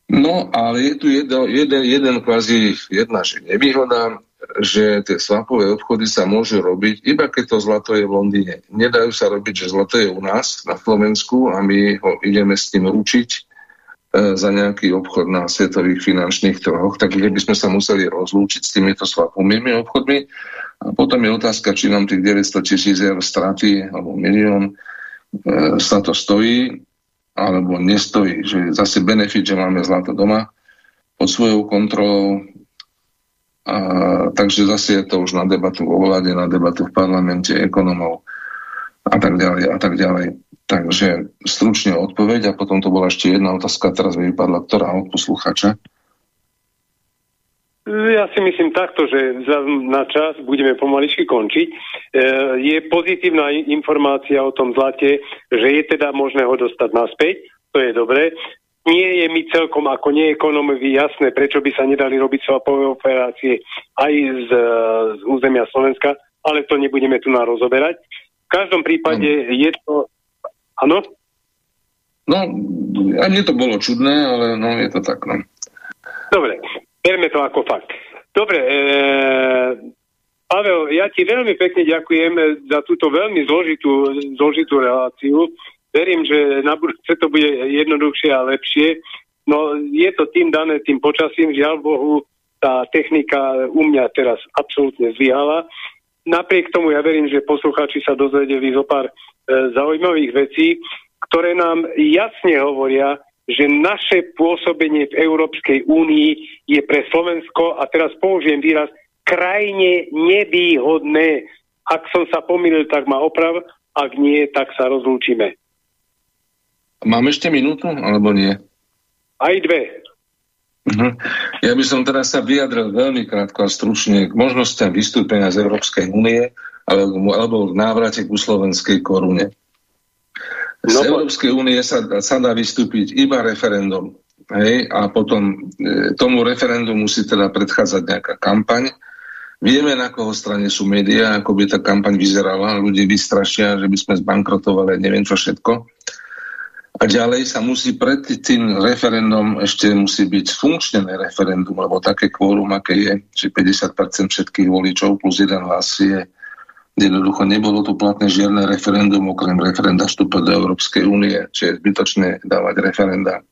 No, ale je tu jeden, jeden, jeden kvázi jedna že nevýhoda. že tie swapové obchody sa môžu robiť, iba keď to zlato je v Londýne. Nedajú sa robiť, že zlato je u nás na Slovensku a my ho ideme s tým ručiť e, za nejaký obchod na svetových finančných trhoch, tak by sme sa museli rozlúčiť s týmito swapovými obchodmi. A potom je otázka, či nám tých 900 tisíc eur straty alebo milión e, sa to stojí alebo nestojí. Že je zase benefit, že máme zlato doma pod svojou kontrolou, a, takže zase je to už na debatu vo vláde, na debatu v parlamente ekonomov a tak ďalej a tak ďalej. Takže stručne odpoveď a potom to bola ešte jedna otázka, teraz mi vypadla, ktorá od posluchača. Ja si myslím takto, že na čas budeme pomaličky končiť. E, je pozitívna informácia o tom zlate, že je teda možné ho dostať naspäť, to je dobré nie je mi celkom ako neekonomovi jasné, prečo by sa nedali robiť swapové operácie aj z, z územia Slovenska, ale to nebudeme tu na rozoberať. V každom prípade ano. je to... Áno? No, aj mne to bolo čudné, ale no, je to tak. No. Dobre, berme to ako fakt. Dobre, e, Pavel, ja ti veľmi pekne ďakujem za túto veľmi zložitú, zložitú reláciu verím, že na budúce to bude jednoduchšie a lepšie. No je to tým dané tým počasím, žiaľ Bohu, tá technika u mňa teraz absolútne zlyhala. Napriek tomu ja verím, že poslucháči sa dozvedeli zo pár e, zaujímavých vecí, ktoré nám jasne hovoria, že naše pôsobenie v Európskej únii je pre Slovensko, a teraz použijem výraz, krajine nevýhodné. Ak som sa pomýlil, tak ma oprav, ak nie, tak sa rozlúčime. Mám ešte minútu, alebo nie? Aj dve. Uh-huh. Ja by som teraz sa vyjadril veľmi krátko a stručne k možnostiam vystúpenia z Európskej únie alebo, alebo v návrate ku slovenskej korune. Z no, Európskej únie sa, sa dá vystúpiť iba referendum. Hej? A potom e, tomu referendum musí teda predchádzať nejaká kampaň. Vieme, na koho strane sú médiá, ako by tá kampaň vyzerala. Ľudí vystrašia, že by sme zbankrotovali, neviem čo všetko. A ďalej sa musí pred tým referendum ešte musí byť funkčné referendum, lebo také kvórum, aké je, že 50% všetkých voličov plus jeden hlas je jednoducho nebolo tu platné žiadne referendum okrem referenda vstupu do Európskej únie, čiže je zbytočné dávať referenda.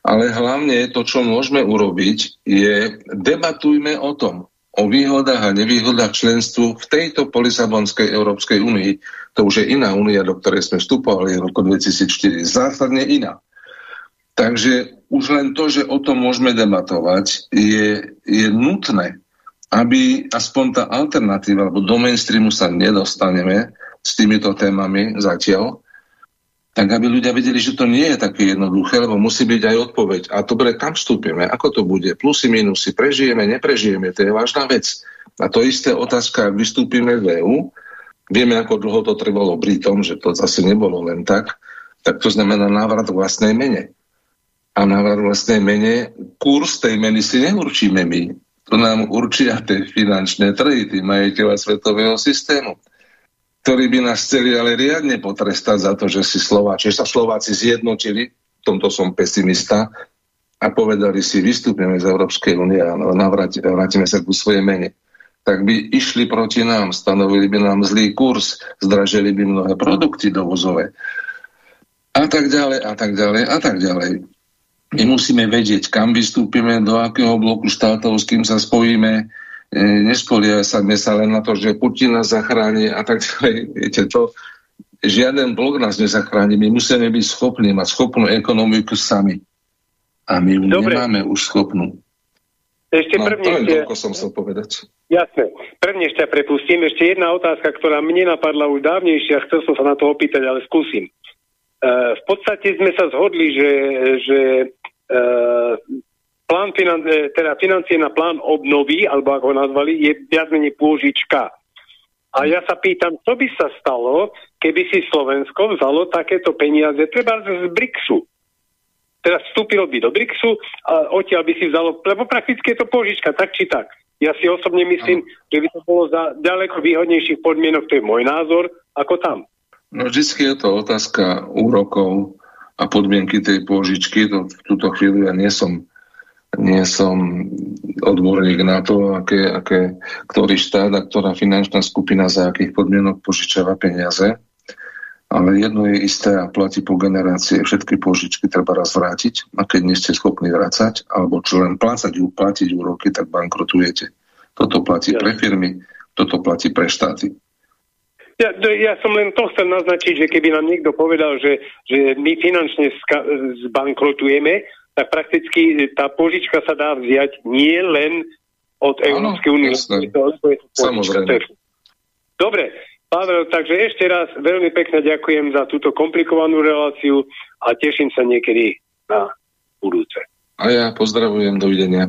Ale hlavne to, čo môžeme urobiť, je debatujme o tom, o výhodách a nevýhodách členstvu v tejto polisabonskej Európskej únii. To už je iná únia, do ktorej sme vstupovali v roku 2004. Zásadne iná. Takže už len to, že o tom môžeme debatovať, je, je nutné, aby aspoň tá alternatíva, alebo do mainstreamu sa nedostaneme s týmito témami zatiaľ, tak aby ľudia vedeli, že to nie je také jednoduché, lebo musí byť aj odpoveď. A dobre, kam vstúpime? Ako to bude? Plusy, minusy, prežijeme, neprežijeme, to je vážna vec. A to isté otázka, ak vystúpime v EU, vieme, ako dlho to trvalo Britom, že to zase nebolo len tak, tak to znamená návrat vlastnej mene. A návrat vlastnej mene, kurz tej meny si neurčíme my. To nám určia tie finančné trhy, tí majiteľa svetového systému ktorí by nás chceli ale riadne potrestať za to, že si Slováči, že sa Slováci zjednotili, v tomto som pesimista, a povedali si, vystúpime z Európskej únie a vrátime sa ku svojej mene tak by išli proti nám, stanovili by nám zlý kurz, zdražili by mnohé produkty dovozové. A tak ďalej, a tak ďalej, a tak ďalej. My musíme vedieť, kam vystúpime, do akého bloku štátov, s kým sa spojíme, E, nespolia sa len na to, že Putin nás zachráni a tak ďalej. Viete, to žiaden blok nás nezachráni. My musíme byť schopní mať schopnú ekonomiku sami. A my ju Dobre. nemáme už schopnú. Ešte no, prvne ešte... Toľko som chcel povedať. Jasné. Prvne ešte prepustím. Ešte jedna otázka, ktorá mne napadla už dávnejšie a chcel som sa na to opýtať, ale skúsim. Uh, v podstate sme sa zhodli, že, že uh, plán finan- e, teda financie na plán obnovy, alebo ako ho nazvali, je viac menej pôžička. A ja sa pýtam, čo by sa stalo, keby si Slovensko vzalo takéto peniaze, treba z BRICSu. Teda vstúpilo by do BRICSu a odtiaľ by si vzalo, lebo prakticky je to pôžička, tak či tak. Ja si osobne myslím, že by to bolo za ďaleko výhodnejších podmienok, to je môj názor, ako tam. No vždy je to otázka úrokov a podmienky tej pôžičky. To v túto chvíli ja nie som nie som odborník na to, aké, aké, ktorý štát a ktorá finančná skupina za akých podmienok požičiava peniaze. Ale jedno je isté a platí po generácie. Všetky požičky treba raz vrátiť a keď nie ste schopní vrácať, alebo čo len plácať, platiť úroky, tak bankrotujete. Toto platí pre firmy, toto platí pre štáty. Ja, ja som len to chcel naznačiť, že keby nám niekto povedal, že, že my finančne zbankrotujeme, tak prakticky tá požička sa dá vziať nie len od Európskej únie. Dobre, Pavel, takže ešte raz veľmi pekne ďakujem za túto komplikovanú reláciu a teším sa niekedy na budúce. A ja pozdravujem, dovidenia.